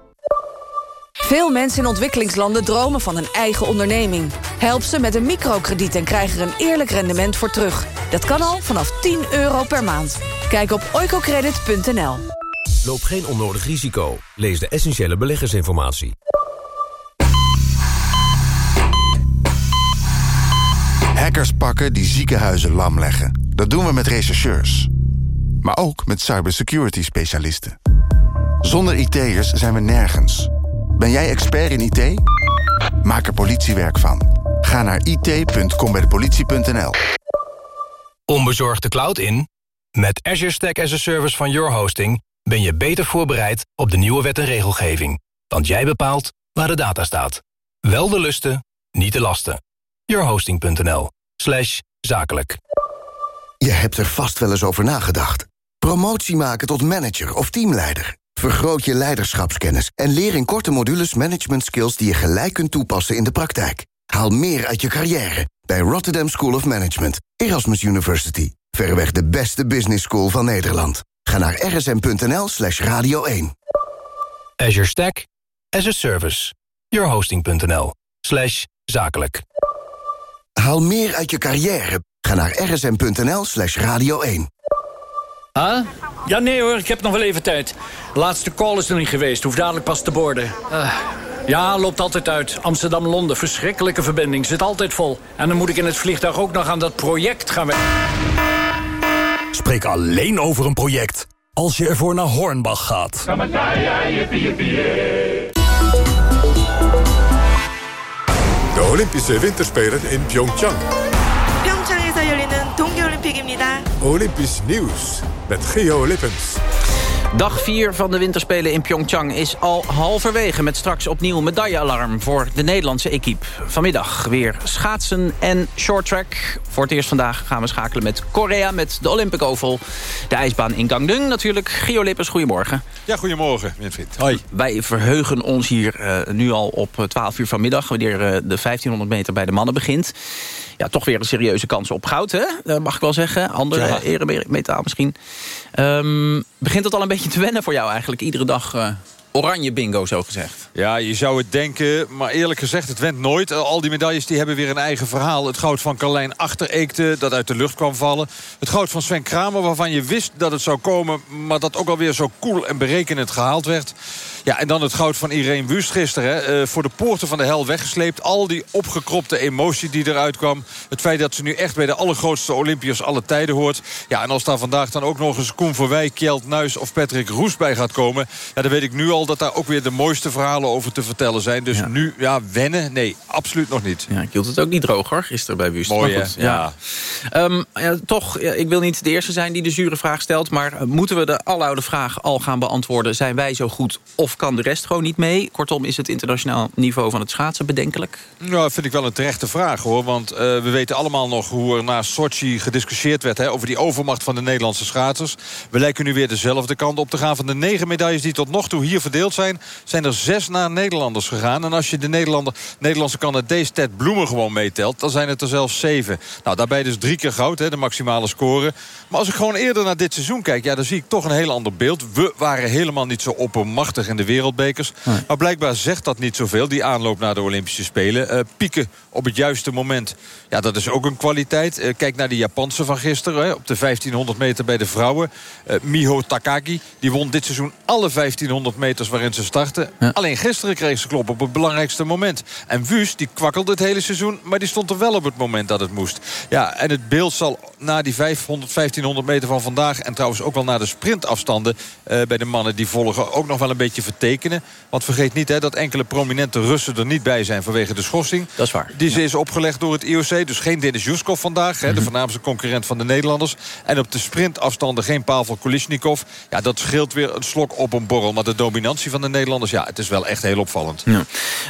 Veel mensen in ontwikkelingslanden dromen van een eigen onderneming. Help ze met een microkrediet en krijg er een eerlijk rendement voor terug. Dat kan al vanaf 10 euro per maand. Kijk op oicocredit.nl. Loop geen onnodig risico. Lees de essentiële beleggersinformatie. Hackers pakken die ziekenhuizen lam leggen. Dat doen we met rechercheurs. Maar ook met cybersecurity specialisten. Zonder IT'ers zijn we nergens. Ben jij expert in IT? Maak er politiewerk van. Ga naar it.combijdepolitie.nl Onbezorgd de cloud in? Met Azure Stack as a Service van Your Hosting... ben je beter voorbereid op de nieuwe wet en regelgeving. Want jij bepaalt waar de data staat. Wel de lusten, niet de lasten. yourhosting.nl slash zakelijk. Je hebt er vast wel eens over nagedacht. Promotie maken tot manager of teamleider. Vergroot je leiderschapskennis en leer in korte modules management skills die je gelijk kunt toepassen in de praktijk. Haal meer uit je carrière bij Rotterdam School of Management, Erasmus University. Verreweg de beste business school van Nederland. Ga naar rsm.nl slash radio 1. Azure Stack as a Service. Yourhosting.nl slash zakelijk. Haal meer uit je carrière. Ga naar rsm.nl slash radio 1. Huh? Ja, nee hoor, ik heb nog wel even tijd. De laatste call is er niet geweest, hoef dadelijk pas te borden. Uh, ja, loopt altijd uit. Amsterdam-Londen, verschrikkelijke verbinding, zit altijd vol. En dan moet ik in het vliegtuig ook nog aan dat project gaan Spreek alleen over een project als je ervoor naar Hornbach gaat. De Olympische Winterspelen in Pyeongchang. 평창에서 열리는 동계올림픽입니다. Olympisch nieuws met Geo Lippens. Dag 4 van de winterspelen in Pyeongchang is al halverwege... met straks opnieuw medaillealarm voor de Nederlandse equipe. Vanmiddag weer schaatsen en shorttrack. Voor het eerst vandaag gaan we schakelen met Korea... met de Olympic Oval, de ijsbaan in Gangneung natuurlijk. Gio Lippens, goedemorgen. Ja, goedemorgen, Winfried. Hoi. Wij verheugen ons hier uh, nu al op 12 uur vanmiddag... wanneer uh, de 1500 meter bij de mannen begint ja, toch weer een serieuze kans op goud, hè? Dat mag ik wel zeggen. Andere ja. eremetaal misschien. Um, begint het al een beetje te wennen voor jou eigenlijk? Iedere dag uh, oranje bingo, zo gezegd. Ja, je zou het denken, maar eerlijk gezegd, het went nooit. Al die medailles die hebben weer een eigen verhaal. Het goud van Carlijn Achtereekte, dat uit de lucht kwam vallen. Het goud van Sven Kramer, waarvan je wist dat het zou komen... maar dat ook alweer zo cool en berekenend gehaald werd. Ja, en dan het goud van Irene Wust gisteren. Hè. Uh, voor de poorten van de hel weggesleept. Al die opgekropte emotie die eruit kwam. Het feit dat ze nu echt bij de allergrootste Olympiërs alle tijden hoort. Ja, en als daar vandaag dan ook nog eens Koen Verwij, Kjeld Nuis of Patrick Roes bij gaat komen... Ja, dan weet ik nu al dat daar ook weer de mooiste verhalen over te vertellen zijn. Dus nu, ja, wennen? Nee, absoluut nog niet. Ja, ik hield het ook niet droog, hoor, gisteren bij Wust. Mooi, goed, ja. Ja. Um, ja. toch, ik wil niet de eerste zijn die de zure vraag stelt... maar moeten we de aloude vraag al gaan beantwoorden... zijn wij zo goed of kan de rest gewoon niet mee? Kortom, is het internationaal niveau van het schaatsen bedenkelijk? Ja, vind ik wel een terechte vraag, hoor. Want uh, we weten allemaal nog hoe er na Sochi gediscussieerd werd... Hè, over die overmacht van de Nederlandse schaatsers. We lijken nu weer dezelfde kant op te gaan. Van de negen medailles die tot nog toe hier verdeeld zijn... zijn er zes naar Nederlanders gegaan. En als je de Nederlander, Nederlandse Canadees Ted Bloemen gewoon meetelt... dan zijn het er zelfs zeven. Nou, daarbij dus drie keer goud, hè, de maximale score. Maar als ik gewoon eerder naar dit seizoen kijk... ja, dan zie ik toch een heel ander beeld. We waren helemaal niet zo oppermachtig in de wereldbekers. Maar blijkbaar zegt dat niet zoveel, die aanloop naar de Olympische Spelen. Uh, pieken op het juiste moment. Ja, dat is ook een kwaliteit. Uh, kijk naar de Japanse van gisteren. Hè, op de 1500 meter bij de vrouwen. Uh, Miho Takagi, die won dit seizoen alle 1500 meters waarin ze starten. Ja. Alleen gisteren kreeg ze klop op het belangrijkste moment. En Wust, die kwakkelde het hele seizoen... maar die stond er wel op het moment dat het moest. Ja, en het beeld zal na die 500, 1500 meter van vandaag... en trouwens ook wel na de sprintafstanden uh, bij de mannen die volgen... ook nog wel een beetje vertekenen. Want vergeet niet hè, dat enkele prominente Russen er niet bij zijn... vanwege de schorsing. Dat is waar. Die ja. is opgelegd door het IOC. Dus geen Denis Juskov vandaag, hè, mm -hmm. de voornaamste concurrent van de Nederlanders. En op de sprintafstanden geen Pavel Kolishnikov. Ja, dat scheelt weer een slok op een borrel. Maar de dominantie van de Nederlanders, ja, het is wel echt heel opvallend. Ja.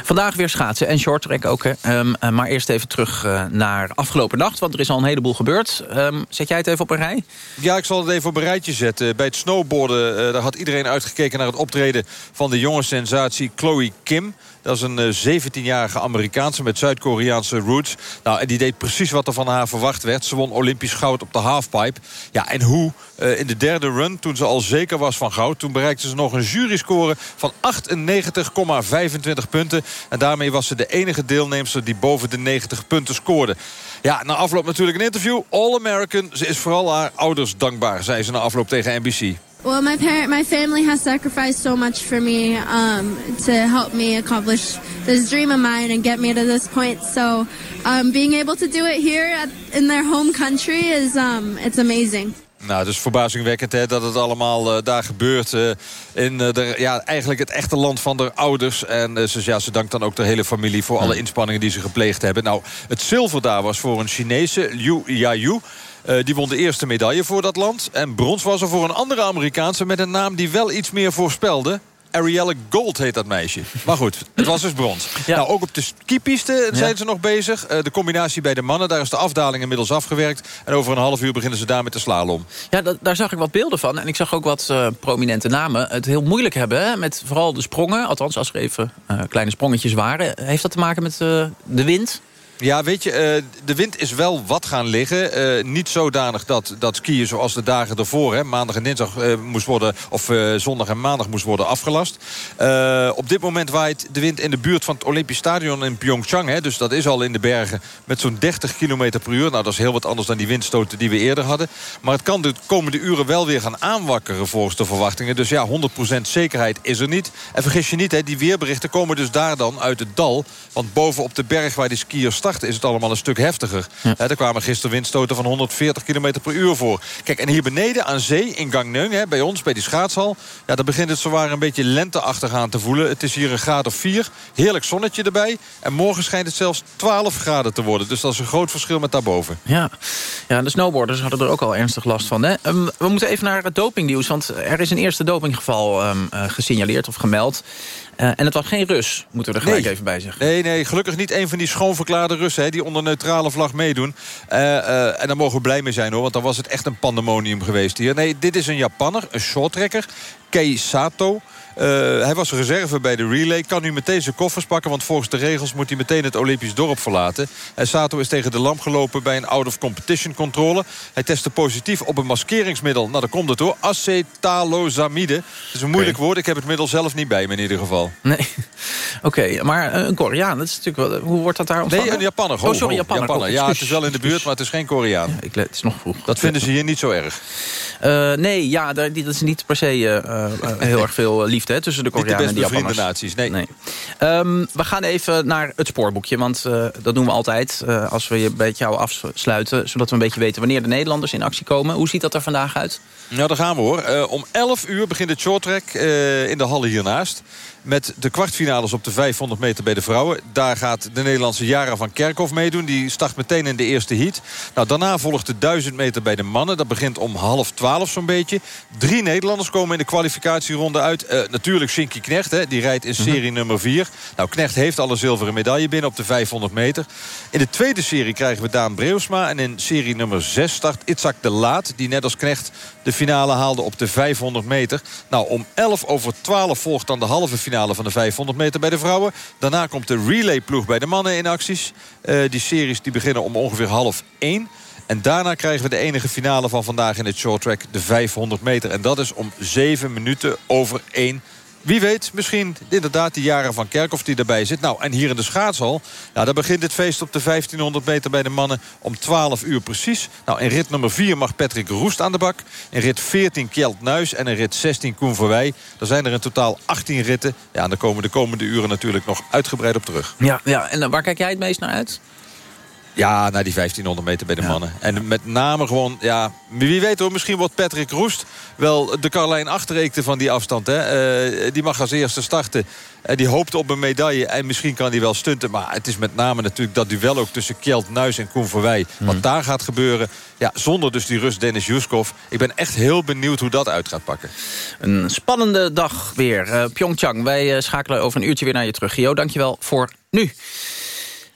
Vandaag weer schaatsen en shorttrack ook. Hè. Um, uh, maar eerst even terug uh, naar afgelopen nacht. Want er is al een heleboel gebeurd. Um, zet jij het even op een rij? Ja, ik zal het even op een rijtje zetten. Bij het snowboarden, uh, daar had iedereen uitgekeken naar het optreden... van de jonge sensatie Chloe Kim... Dat is een uh, 17-jarige Amerikaanse met Zuid-Koreaanse roots. Nou, en die deed precies wat er van haar verwacht werd. Ze won Olympisch goud op de halfpipe. Ja, en hoe? Uh, in de derde run, toen ze al zeker was van goud... toen bereikte ze nog een juryscore van 98,25 punten. En daarmee was ze de enige deelnemster die boven de 90 punten scoorde. Ja, na afloop natuurlijk een interview. All-American. Ze is vooral haar ouders dankbaar, zei ze na afloop tegen NBC. Well, my parent, my family has sacrificed so much for me um, to help me accomplish this dream of mine and get me to this point. So, um, being able to do it here at, in their home country is um, it's amazing. Nou, het is verbazingwekkend hè, dat het allemaal uh, daar gebeurt. Uh, in uh, de, ja, eigenlijk het echte land van de ouders. En ze, ja, ze dankt dan ook de hele familie voor alle inspanningen die ze gepleegd hebben. Nou, het zilver daar was voor een Chinese, Liu Yayu. Uh, die won de eerste medaille voor dat land. En brons was er voor een andere Amerikaanse... met een naam die wel iets meer voorspelde. Arielle Gold heet dat meisje. Maar goed, het was dus brons. (clears throat) Ja. Nou, ook op de skipiste zijn ja. ze nog bezig. Uh, de combinatie bij de mannen, daar is de afdaling inmiddels afgewerkt. En over een half uur beginnen ze daar met de slalom. Ja, daar zag ik wat beelden van. En ik zag ook wat uh, prominente namen het heel moeilijk hebben. Hè, met vooral de sprongen. Althans, als er even uh, kleine sprongetjes waren. Heeft dat te maken met de wind? Ja, weet je, uh, de wind is wel wat gaan liggen. Uh, niet zodanig dat, dat skiën zoals de dagen ervoor... Hè, maandag en dinsdag uh, moest worden... of zondag en maandag moest worden afgelast. op dit moment waait de wind in de buurt van het Olympisch Stadion in Pyeongchang. Hè, dus dat is al in de bergen met zo'n 30 km per uur. Nou, dat is heel wat anders dan die windstoten die we eerder hadden. Maar het kan de komende uren wel weer gaan aanwakkeren volgens de verwachtingen. Dus ja, 100% zekerheid is er niet. En vergis je niet, hè, die weerberichten komen dus daar dan uit het dal. Want boven op de berg waar die skiers starten is het allemaal een stuk heftiger. Ja. er kwamen gisteren windstoten van 140 km per uur voor. Kijk, en hier beneden aan zee, in Gangneung, hè, bij ons, bij die schaatsal... Ja, daar begint het zowaar een beetje lenteachtig aan te voelen. Het is hier een graad of 4. Heerlijk zonnetje erbij. En morgen schijnt het zelfs 12 graden te worden. Dus dat is een groot verschil met daarboven. Ja, ja de snowboarders hadden er ook al ernstig last van. Hè? Um, we moeten even naar het dopingnieuws. Want er is een eerste dopinggeval um, uh, gesignaleerd of gemeld. Uh, en het was geen Rus, moeten we er gelijk nee. even bij zeggen. Nee, nee, gelukkig niet een van die schoonverklaarde Russen... Hè, die onder neutrale vlag meedoen. Uh, uh, en daar mogen we blij mee zijn, hoor. Want dan was het echt een pandemonium geweest hier. Nee, dit is een Japanner, een shorttrekker. Kei Sato. Eh, hij was reserve bij de relay. Kan nu meteen zijn koffers pakken. Want volgens de regels moet hij meteen het Olympisch dorp verlaten. En Sato is tegen de lamp gelopen bij een out-of-competition controle. Hij testte positief op een maskeringsmiddel. Nou, daar komt het hoor. Acetalosamide. Dat is een moeilijk woord. Ik heb het middel zelf niet bij me in ieder geval. Nee. (laughs) Oké, maar een Koreaan, dat is natuurlijk wel, hoe wordt dat daar ontvangen? Nee, een Japanner. Oh, sorry, Japanner. Japanner. Ja, het is wel in de buurt, maar het is geen Koreaan. Ja, ik, het is nog vroeg. Dat vinden ze hier niet zo erg. Uh, nee, ja, dat is niet per se uh, heel erg veel liefde hè, tussen de Koreanen en de Japanners. naties, nee. nee. Um, we gaan even naar het spoorboekje, want dat doen we altijd als we je bij jou afsluiten, zodat we een beetje weten wanneer de Nederlanders in actie komen. Hoe ziet dat er vandaag uit? Nou, daar gaan we hoor. om 11 uur begint het shorttrack in de halle hiernaast met de kwartfinales op de 500 meter bij de vrouwen. Daar gaat de Nederlandse Jara van Kerkhoff meedoen. Die start meteen in de eerste heat. Nou, daarna volgt de 1000 meter bij de mannen. Dat begint om half 12 zo'n beetje. Drie Nederlanders komen in de kwalificatieronde uit. Uh, natuurlijk Shinky Knecht, hè, die rijdt in serie mhm. nummer 4. Nou, Knecht heeft al een zilveren medaille binnen op de 500 meter. In de tweede serie krijgen we Daan Breusma. En in serie nummer 6 start Itzak de Laat. Die net als Knecht de finale haalde op de 500 meter. Nou, om 11 over 12 volgt dan de halve finale finale van de 500 meter bij de vrouwen. Daarna komt de relayploeg bij de mannen in acties. Uh, die series die beginnen om ongeveer half 1. En daarna krijgen we de enige finale van vandaag in het shorttrack, de 500 meter. En dat is om 7 minuten over 1 wie weet, misschien inderdaad die jaren van Kerkhoff die erbij zit. Nou, en hier in de schaatshal, ja, daar begint het feest op de 1500 meter bij de mannen om 12 uur precies. Nou, in rit nummer 4 mag Patrick Roest aan de bak. In rit 14 Kjeld Nuis en in rit 16 Koen Verwij. Er zijn er in totaal 18 ritten. Ja, en daar komen de komende uren natuurlijk nog uitgebreid op terug. Ja, ja en waar kijk jij het meest naar uit? Ja, naar die 1500 meter bij de mannen. En met name gewoon, ja, wie weet hoor... misschien wordt Patrick Roest wel de Carlijn achterreekte van die afstand. Hè? Uh, die mag als eerste starten. En die hoopt op een medaille. En misschien kan hij wel stunten. Maar het is met name natuurlijk dat duel ook tussen Kjeld Nuis en Koen Verwij. Mm. Wat daar gaat gebeuren. Ja, zonder dus die Rus Dennis Juskov. Ik ben echt heel benieuwd hoe dat uit gaat pakken. Een spannende dag weer. Uh, Pyeongchang, wij uh, schakelen over een uurtje weer naar je terug. Gio, dankjewel voor nu.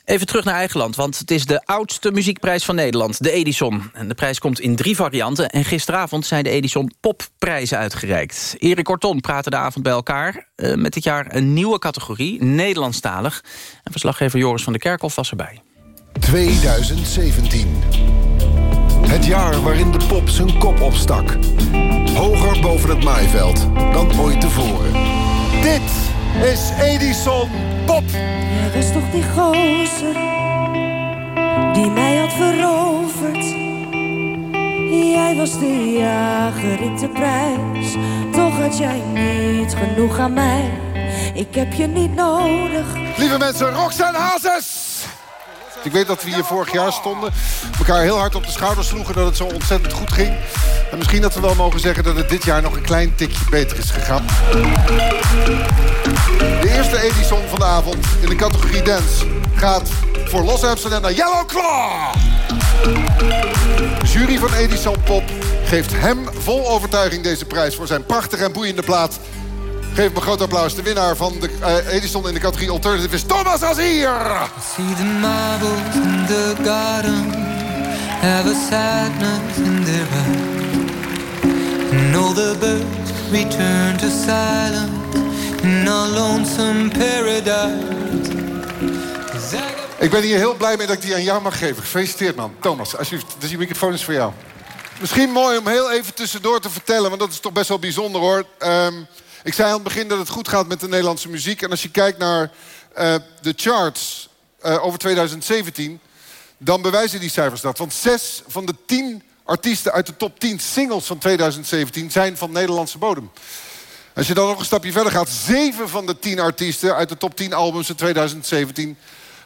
Even terug naar eigen land, want het is de oudste muziekprijs van Nederland, de Edison. En de prijs komt in drie varianten en gisteravond zijn de Edison Popprijzen uitgereikt. Erik Corton praatte de avond bij elkaar uh, met dit jaar een nieuwe categorie, Nederlandstalig. En verslaggever Joris van der Kerkhof was erbij. 2017. Het jaar waarin de pop zijn kop opstak. Hoger boven het maaiveld dan ooit tevoren. Dit is Edison Pop. Jij was toch die gozer die mij had veroverd. Jij was de jager in de prijs. Toch had jij niet genoeg aan mij. Ik heb je niet nodig. Lieve mensen, Roxanne Hazes! Ik weet dat we hier vorig jaar stonden. elkaar heel hard op de schouders sloegen dat het zo ontzettend goed ging. En misschien dat we wel mogen zeggen dat het dit jaar nog een klein tikje beter is gegaan. De eerste Edison van de avond in de categorie dance gaat voor Los Amsterdam naar Yellow Claw. De jury van Edison Pop geeft hem vol overtuiging deze prijs... voor zijn prachtige en boeiende plaat Geef een groot applaus. De winnaar van de uh, Edison in de categorie Alternative is Thomas Azier. See the marbles in the garden Have a sadness in their eyes And all the birds return to silence ik ben hier heel blij mee dat ik die aan jou mag geven. Gefeliciteerd man. Thomas, alsjeblieft. Dus die microfoon is voor jou. Misschien mooi om heel even tussendoor te vertellen... want dat is toch best wel bijzonder hoor. Um, ik zei aan het begin dat het goed gaat met de Nederlandse muziek. En als je kijkt naar uh, de charts uh, over 2017... dan bewijzen die cijfers dat. Want zes van de tien artiesten uit de top 10 singles van 2017... zijn van Nederlandse bodem. Als je dan nog een stapje verder gaat... zeven van de tien artiesten uit de top 10 albums van 2017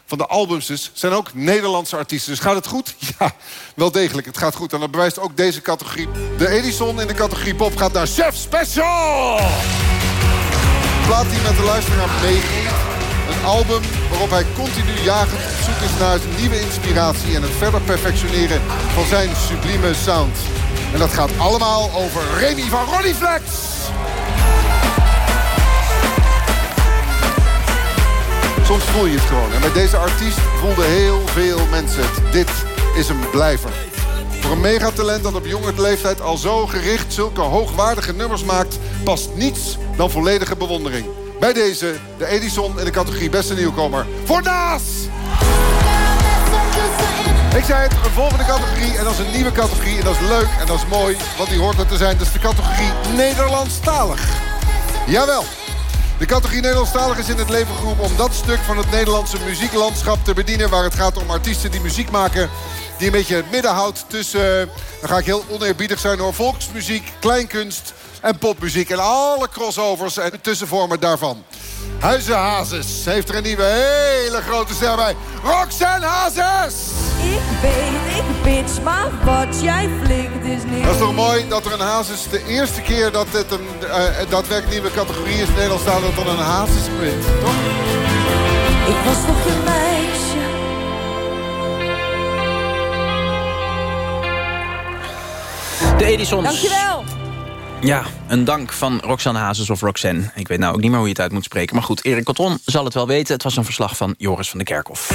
van de albums dus, zijn ook Nederlandse artiesten. Dus gaat het goed? (laughs) Ja, wel degelijk. Het gaat goed. En dat bewijst ook deze categorie. De Edison in de categorie pop gaat naar Chef Special! Plaat die met de luisteraar meegeeft. Een album waarop hij continu jagend op zoek is naar zijn nieuwe inspiratie... en het verder perfectioneren van zijn sublieme sound. En dat gaat allemaal over Remy van Flex. Soms voel je het gewoon. En met deze artiest voelden heel veel mensen het. Dit is een blijver. Voor een megatalent dat op jonge leeftijd al zo gericht zulke hoogwaardige nummers maakt... past niets dan volledige bewondering. Bij deze de Edison in de categorie Beste Nieuwkomer voor Naas! Ik zei het, een volgende categorie en dat is een nieuwe categorie. En dat is leuk en dat is mooi, want die hoort er te zijn. Dat is de categorie Nederlandstalig. Jawel. De categorie Nederlandstalig is in het leven geroepen... om dat stuk van het Nederlandse muzieklandschap te bedienen... waar het gaat om artiesten die muziek maken... die een beetje het midden houdt tussen... dan ga ik heel oneerbiedig zijn hoor... volksmuziek, kleinkunst en popmuziek. En alle crossovers en tussenvormen daarvan. Huizen Hazes heeft er een nieuwe hele grote ster bij. Roxanne Hazes! Ik weet, ik bitch, maar wat jij flikt is niet... Dat is toch mooi dat er een Hazes... de eerste keer dat dit een uh, daadwerkelijk nieuwe categorie is in Nederland staat... dat er een Hazes wint, toch? Ik was nog een meisje. De Edisons. Dankjewel. Ja, een dank van Roxanne Hazes of Roxanne. Ik weet nou ook niet meer hoe je het uit moet spreken. Maar goed, Erik Cotron zal het wel weten. Het was een verslag van Joris van de Kerkhof.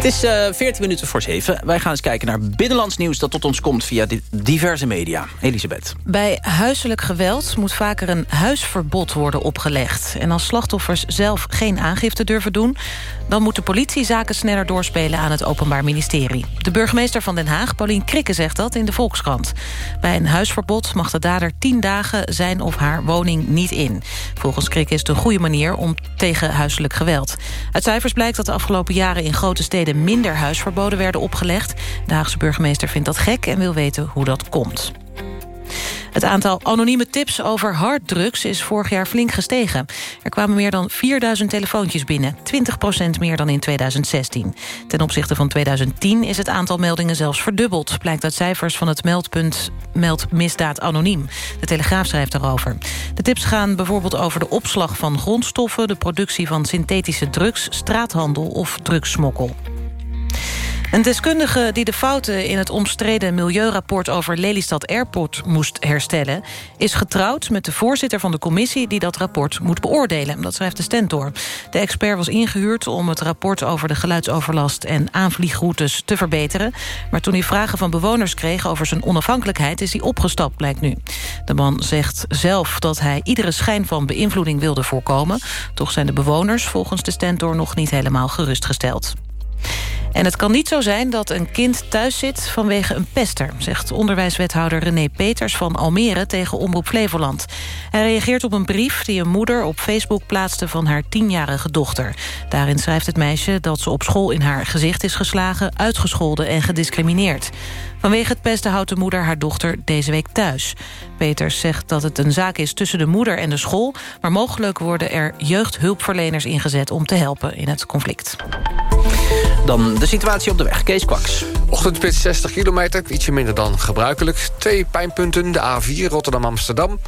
Het is uh, 14 minuten voor 7. Wij gaan eens kijken naar binnenlands nieuws dat tot ons komt via diverse media. Elisabeth. Bij huiselijk geweld moet vaker een huisverbod worden opgelegd. En als slachtoffers zelf geen aangifte durven doen... dan moet de politie zaken sneller doorspelen aan het Openbaar Ministerie. De burgemeester van Den Haag, Paulien Krikke, zegt dat in de Volkskrant. Bij een huisverbod mag de dader 10 dagen zijn of haar woning niet in. Volgens Krikke is het een goede manier om tegen huiselijk geweld. Uit cijfers blijkt dat de afgelopen jaren in grote steden minder huisverboden werden opgelegd. De Haagse burgemeester vindt dat gek en wil weten hoe dat komt. Het aantal anonieme tips over harddrugs is vorig jaar flink gestegen. Er kwamen meer dan 4000 telefoontjes binnen, 20% meer dan in 2016. Ten opzichte van 2010 is het aantal meldingen zelfs verdubbeld... blijkt uit cijfers van het meldpunt Meld Misdaad Anoniem. De Telegraaf schrijft daarover. De tips gaan bijvoorbeeld over de opslag van grondstoffen... de productie van synthetische drugs, straathandel of drugssmokkel. Een deskundige die de fouten in het omstreden milieurapport over Lelystad Airport moest herstellen, is getrouwd met de voorzitter van de commissie die dat rapport moet beoordelen. Dat schrijft de Stentor. De expert was ingehuurd om het rapport over de geluidsoverlast en aanvliegroutes te verbeteren. Maar toen hij vragen van bewoners kreeg over zijn onafhankelijkheid is hij opgestapt, blijkt nu. De man zegt zelf dat hij iedere schijn van beïnvloeding wilde voorkomen. Toch zijn de bewoners volgens de Stentor nog niet helemaal gerustgesteld. En het kan niet zo zijn dat een kind thuis zit vanwege een pester... zegt onderwijswethouder René Peters van Almere tegen Omroep Flevoland. Hij reageert op een brief die een moeder op Facebook plaatste... van haar tienjarige dochter. Daarin schrijft het meisje dat ze op school in haar gezicht is geslagen... uitgescholden en gediscrimineerd. Vanwege het pesten houdt de moeder haar dochter deze week thuis. Peters zegt dat het een zaak is tussen de moeder en de school... maar mogelijk worden er jeugdhulpverleners ingezet om te helpen in het conflict. Dan de situatie op de weg. Kees Kwaks. Ochtendspits 60 kilometer, ietsje minder dan gebruikelijk. Twee pijnpunten, de A4 Rotterdam-Amsterdam.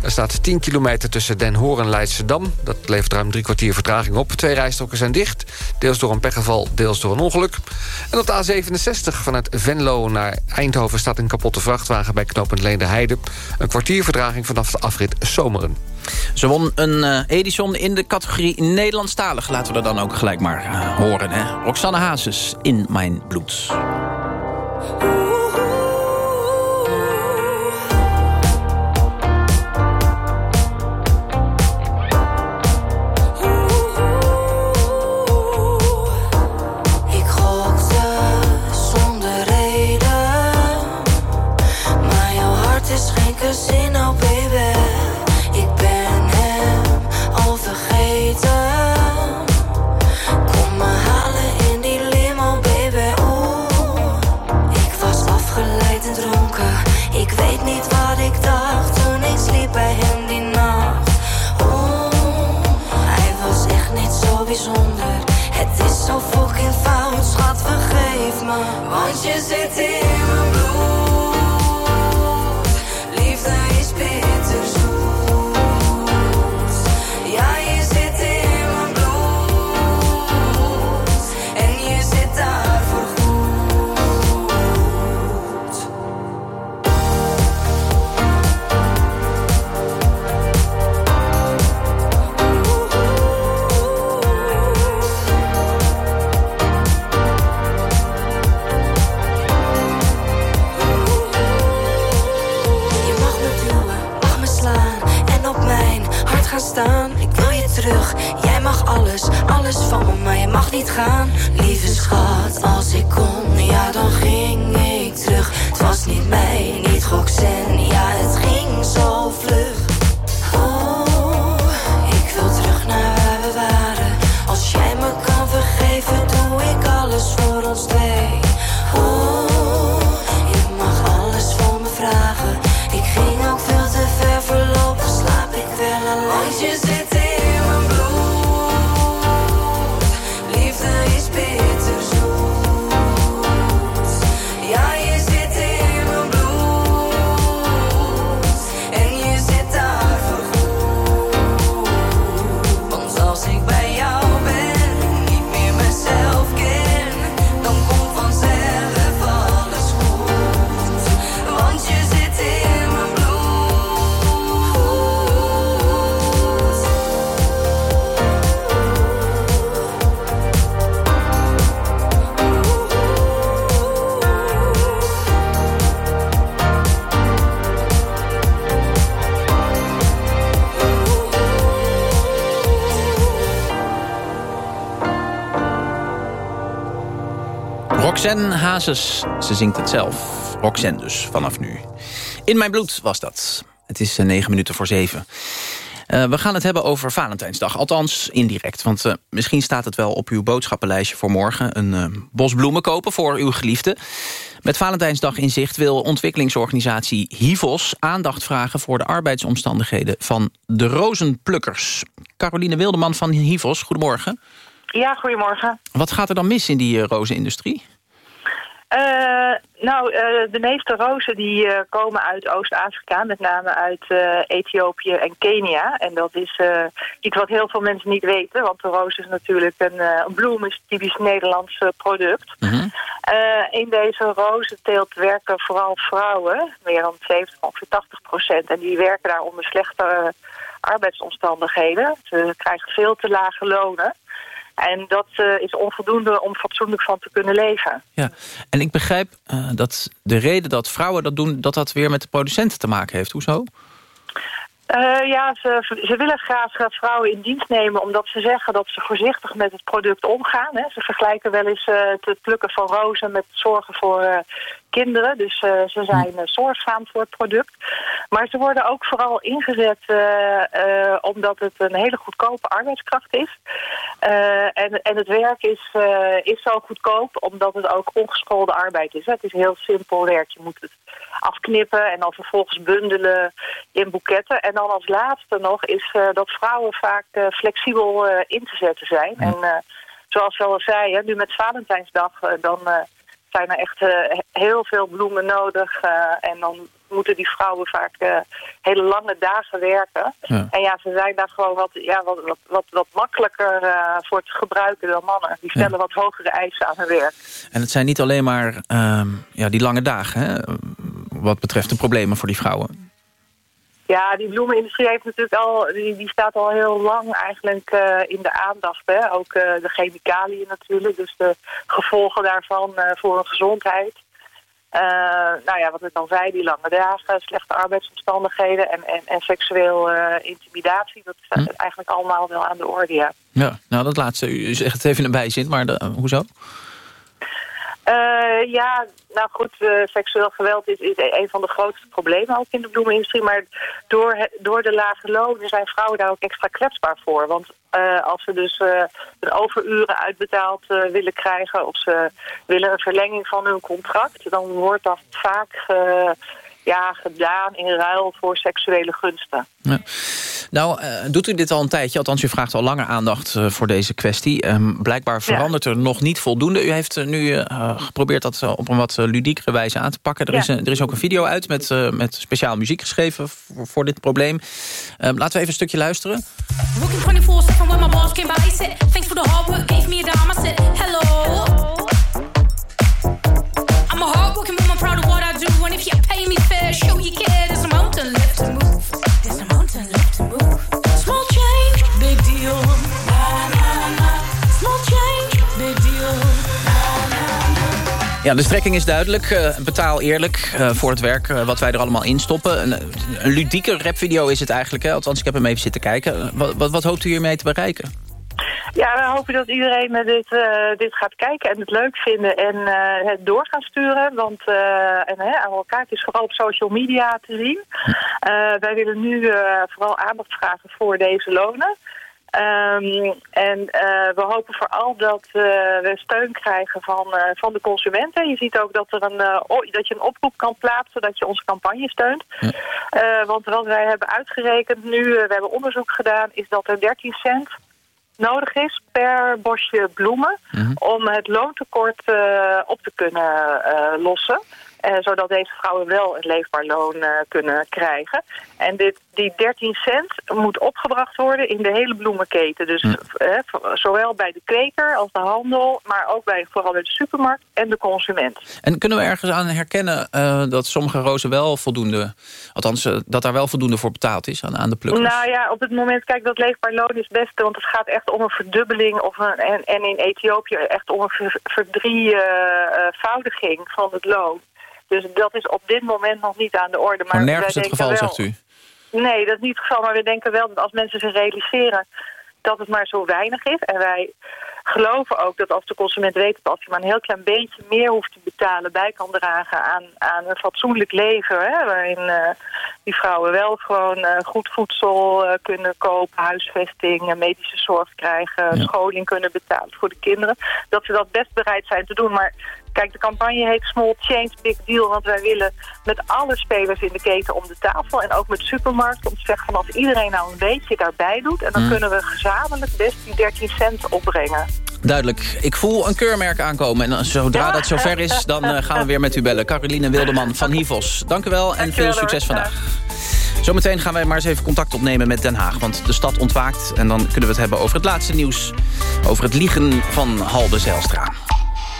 Er staat 10 kilometer tussen Den Hoorn en Leidschendam. Dat levert ruim drie kwartier vertraging op. Twee rijstroken zijn dicht, deels door een pechgeval, deels door een ongeluk. En op de A67 vanuit Venlo naar Eindhoven... staat een kapotte vrachtwagen bij knooppunt Leende Heide. Een kwartier vertraging vanaf de afrit Zomeren. Ze won een uh, Edison in de categorie Nederlandstalig. Laten we dat dan ook gelijk maar uh, horen. Hè? Roxanne Hazes, In Mijn Bloed. Want je zit in. van me, maar je mag niet gaan. Lieve schat, als ik kon, ja dan ging ik terug. Het was niet mij, niet Roxanne Ze zingt het zelf. Roxanne dus, vanaf nu. In mijn bloed was dat. Het is eh, negen minuten voor zeven. Eh, we gaan het hebben over Valentijnsdag. Althans, indirect. Want eh, misschien staat het wel op uw boodschappenlijstje voor morgen. Een bos bloemen kopen voor uw geliefde. Met Valentijnsdag in zicht wil ontwikkelingsorganisatie HIVOS... aandacht vragen voor de arbeidsomstandigheden van de rozenplukkers. Caroline Wildeman van HIVOS, goedemorgen. Ja, goedemorgen. Wat gaat er dan mis in die rozenindustrie? Eh, nou, eh, de meeste rozen die eh, komen uit Oost-Afrika, met name uit Ethiopië en Kenia. En dat is iets wat heel veel mensen niet weten, want de roos is natuurlijk een, een bloem, is een typisch Nederlands product. Eh, in deze rozenteelt werken vooral vrouwen, meer dan 70, ongeveer 80 procent. En die werken daar onder slechte arbeidsomstandigheden. Ze krijgen veel te lage lonen. En dat eh, is onvoldoende om fatsoenlijk van te kunnen leven. Ja, en ik begrijp eh, dat de reden dat vrouwen dat doen... dat dat weer met de producenten te maken heeft. Hoezo? Eh, ja, ze, ze willen graag vrouwen in dienst nemen omdat ze zeggen dat ze voorzichtig met het product omgaan. Hè. Ze vergelijken wel eens eh, het plukken van rozen met zorgen voor kinderen. Dus eh, ze zijn uh, zorgzaam voor het product. Maar ze worden ook vooral ingezet eh, omdat het een hele goedkope arbeidskracht is. En, en het werk is, is zo goedkoop omdat het ook ongeschoolde arbeid is. hè. Het is heel simpel werk. Je moet het afknippen en dan vervolgens bundelen in boeketten. En dan als laatste nog is dat vrouwen vaak flexibel in te zetten zijn. En zoals we al zei, hè, nu met Valentijnsdag, dan zijn er echt eh, heel veel bloemen nodig. eh, en dan moeten die vrouwen vaak eh, hele lange dagen werken. Ja. En ja, ze zijn daar gewoon wat, ja, wat, wat, wat, wat makkelijker voor te gebruiken dan mannen. Die stellen wat hogere eisen aan hun werk. En het zijn niet alleen maar ehm, ja, die lange dagen... Hè, wat betreft de problemen voor die vrouwen. Ja, die bloemenindustrie heeft natuurlijk al, die, die staat al heel lang eigenlijk eh, in de aandacht. Hè? Ook eh, de chemicaliën natuurlijk, dus de gevolgen daarvan eh, voor hun gezondheid. Nou ja, wat ik al zei, die lange dagen, slechte arbeidsomstandigheden en, en, en seksueel intimidatie, dat staat eigenlijk allemaal wel aan de orde, ja. Ja, nou dat laatste, u zegt het even in een bijzin, maar de, hoezo? Eh, ja, nou goed, eh, seksueel geweld is, is een van de grootste problemen ook in de bloemenindustrie. Maar door, door de lage lonen zijn vrouwen daar ook extra kwetsbaar voor. Want eh, als ze dus een overuren uitbetaald willen krijgen... of ze willen een verlenging van hun contract... dan wordt dat vaak ja, gedaan in ruil voor seksuele gunsten. Ja. Nou, eh, doet u dit al een tijdje? Althans, u vraagt al langer aandacht eh, voor deze kwestie. Ehm, blijkbaar verandert er nog niet voldoende. U heeft eh, nu eh, geprobeerd dat op een wat ludiekere wijze aan te pakken. Er, Ja. is, een- er is ook een video uit met, eh, met speciaal muziek geschreven voor, voor dit probleem. Ehm, laten we even een stukje luisteren. Working 24 7 when my boss came by, he said, Thanks for the hard work, gave me a dime. I said, Hello. Move. Ja, de strekking is duidelijk. Eh, betaal eerlijk eh, voor het werk eh, wat wij er allemaal in stoppen. Een, een ludieke rapvideo is het eigenlijk. Hè? Althans, ik heb hem even zitten kijken. Wat, wat, wat hoopt u hiermee te bereiken? Ja, we hopen dat iedereen eh, dit, eh, dit gaat kijken en het leuk vinden en eh, het door gaan sturen. Want uh, en, aan elkaar, het is vooral op social media te zien. wij willen nu vooral aandacht vragen voor deze lonen. Um, en uh, we hopen vooral dat uh, we steun krijgen van, uh, van de consumenten. Je ziet ook dat, er een, dat je een oproep kan plaatsen, dat je onze campagne steunt. want wat wij hebben uitgerekend nu, we hebben onderzoek gedaan, is dat er 13 cent nodig is per bosje bloemen... Mm om het loontekort op te kunnen lossen. Uh, zodat deze vrouwen wel een leefbaar loon uh, kunnen krijgen. En dit, die 13 cent moet opgebracht worden in de hele bloemenketen. Dus uh, zowel bij de kweker als de handel, maar ook bij vooral bij de supermarkt en de consument. En kunnen we ergens aan herkennen dat sommige rozen wel voldoende, althans dat daar wel voldoende voor betaald is aan, aan de plukkers? Nou ja, op het moment, kijk, dat leefbaar loon is het beste, want het gaat echt om een verdubbeling of een, en, en in Ethiopië echt om een verdrievoudiging van het loon. Dus dat is op dit moment nog niet aan de orde. Maar, maar nergens het geval, wel, zegt u? Nee, dat is niet het geval. Maar we denken wel dat als mensen zich realiseren dat het maar zo weinig is. En wij geloven ook dat als de consument weet dat als hij maar een heel klein beetje meer hoeft te betalen... bij kan dragen aan, aan een fatsoenlijk leven... Hè, waarin uh, die vrouwen wel gewoon uh, goed voedsel uh, kunnen kopen... huisvesting, medische zorg krijgen, ja. scholing kunnen betalen voor de kinderen... dat ze dat best bereid zijn te doen. Maar Kijk, de campagne heet Small Change Big Deal, want wij willen met alle spelers in de keten om de tafel en ook met supermarkten om te zeggen van als iedereen nou een beetje daarbij doet en dan Mm. kunnen we gezamenlijk best die 13 cent opbrengen. Duidelijk. Ik voel een keurmerk aankomen. En zodra Ja. dat zover is, dan eh, gaan we weer met u bellen. Caroline Wildeman van Hivos. Dank u wel en Dank veel succes hoor. vandaag. Zometeen gaan wij maar eens even contact opnemen met Den Haag. Want de stad ontwaakt. En dan kunnen we het hebben over het laatste nieuws. Over het liegen van Halbe Zijlstra.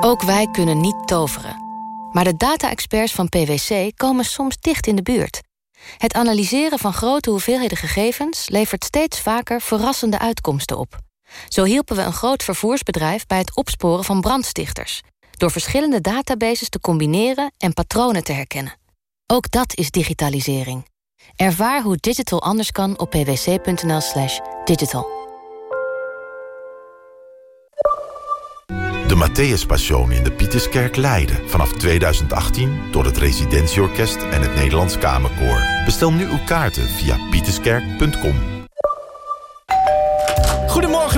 Ook wij kunnen niet toveren. Maar de data-experts van PwC komen soms dicht in de buurt. Het analyseren van grote hoeveelheden gegevens... levert steeds vaker verrassende uitkomsten op. Zo hielpen we een groot vervoersbedrijf bij het opsporen van brandstichters... door verschillende databases te combineren en patronen te herkennen. Ook dat is digitalisering. Ervaar hoe digital anders kan op pwc.nl slash digital. De Matthäus Passion in de Pieterskerk Leiden. Vanaf 2018 door het Residentieorkest en het Nederlands Kamerkoor. Bestel nu uw kaarten via pieterskerk.com. Goedemorgen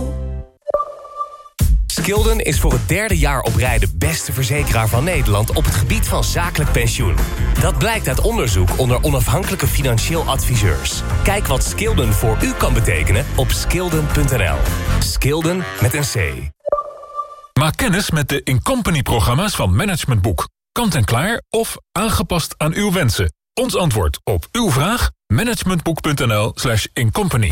Skilden is voor het derde jaar op rij de beste verzekeraar van Nederland op het gebied van zakelijk pensioen. Dat blijkt uit onderzoek onder onafhankelijke financieel adviseurs. Kijk wat Skilden voor u kan betekenen op skilden.nl. Skilden met een C. Maak kennis met de Incompany-programma's van Management Boek. Kant en klaar of aangepast aan uw wensen. Ons antwoord op uw vraag? managementboek.nl slash incompany.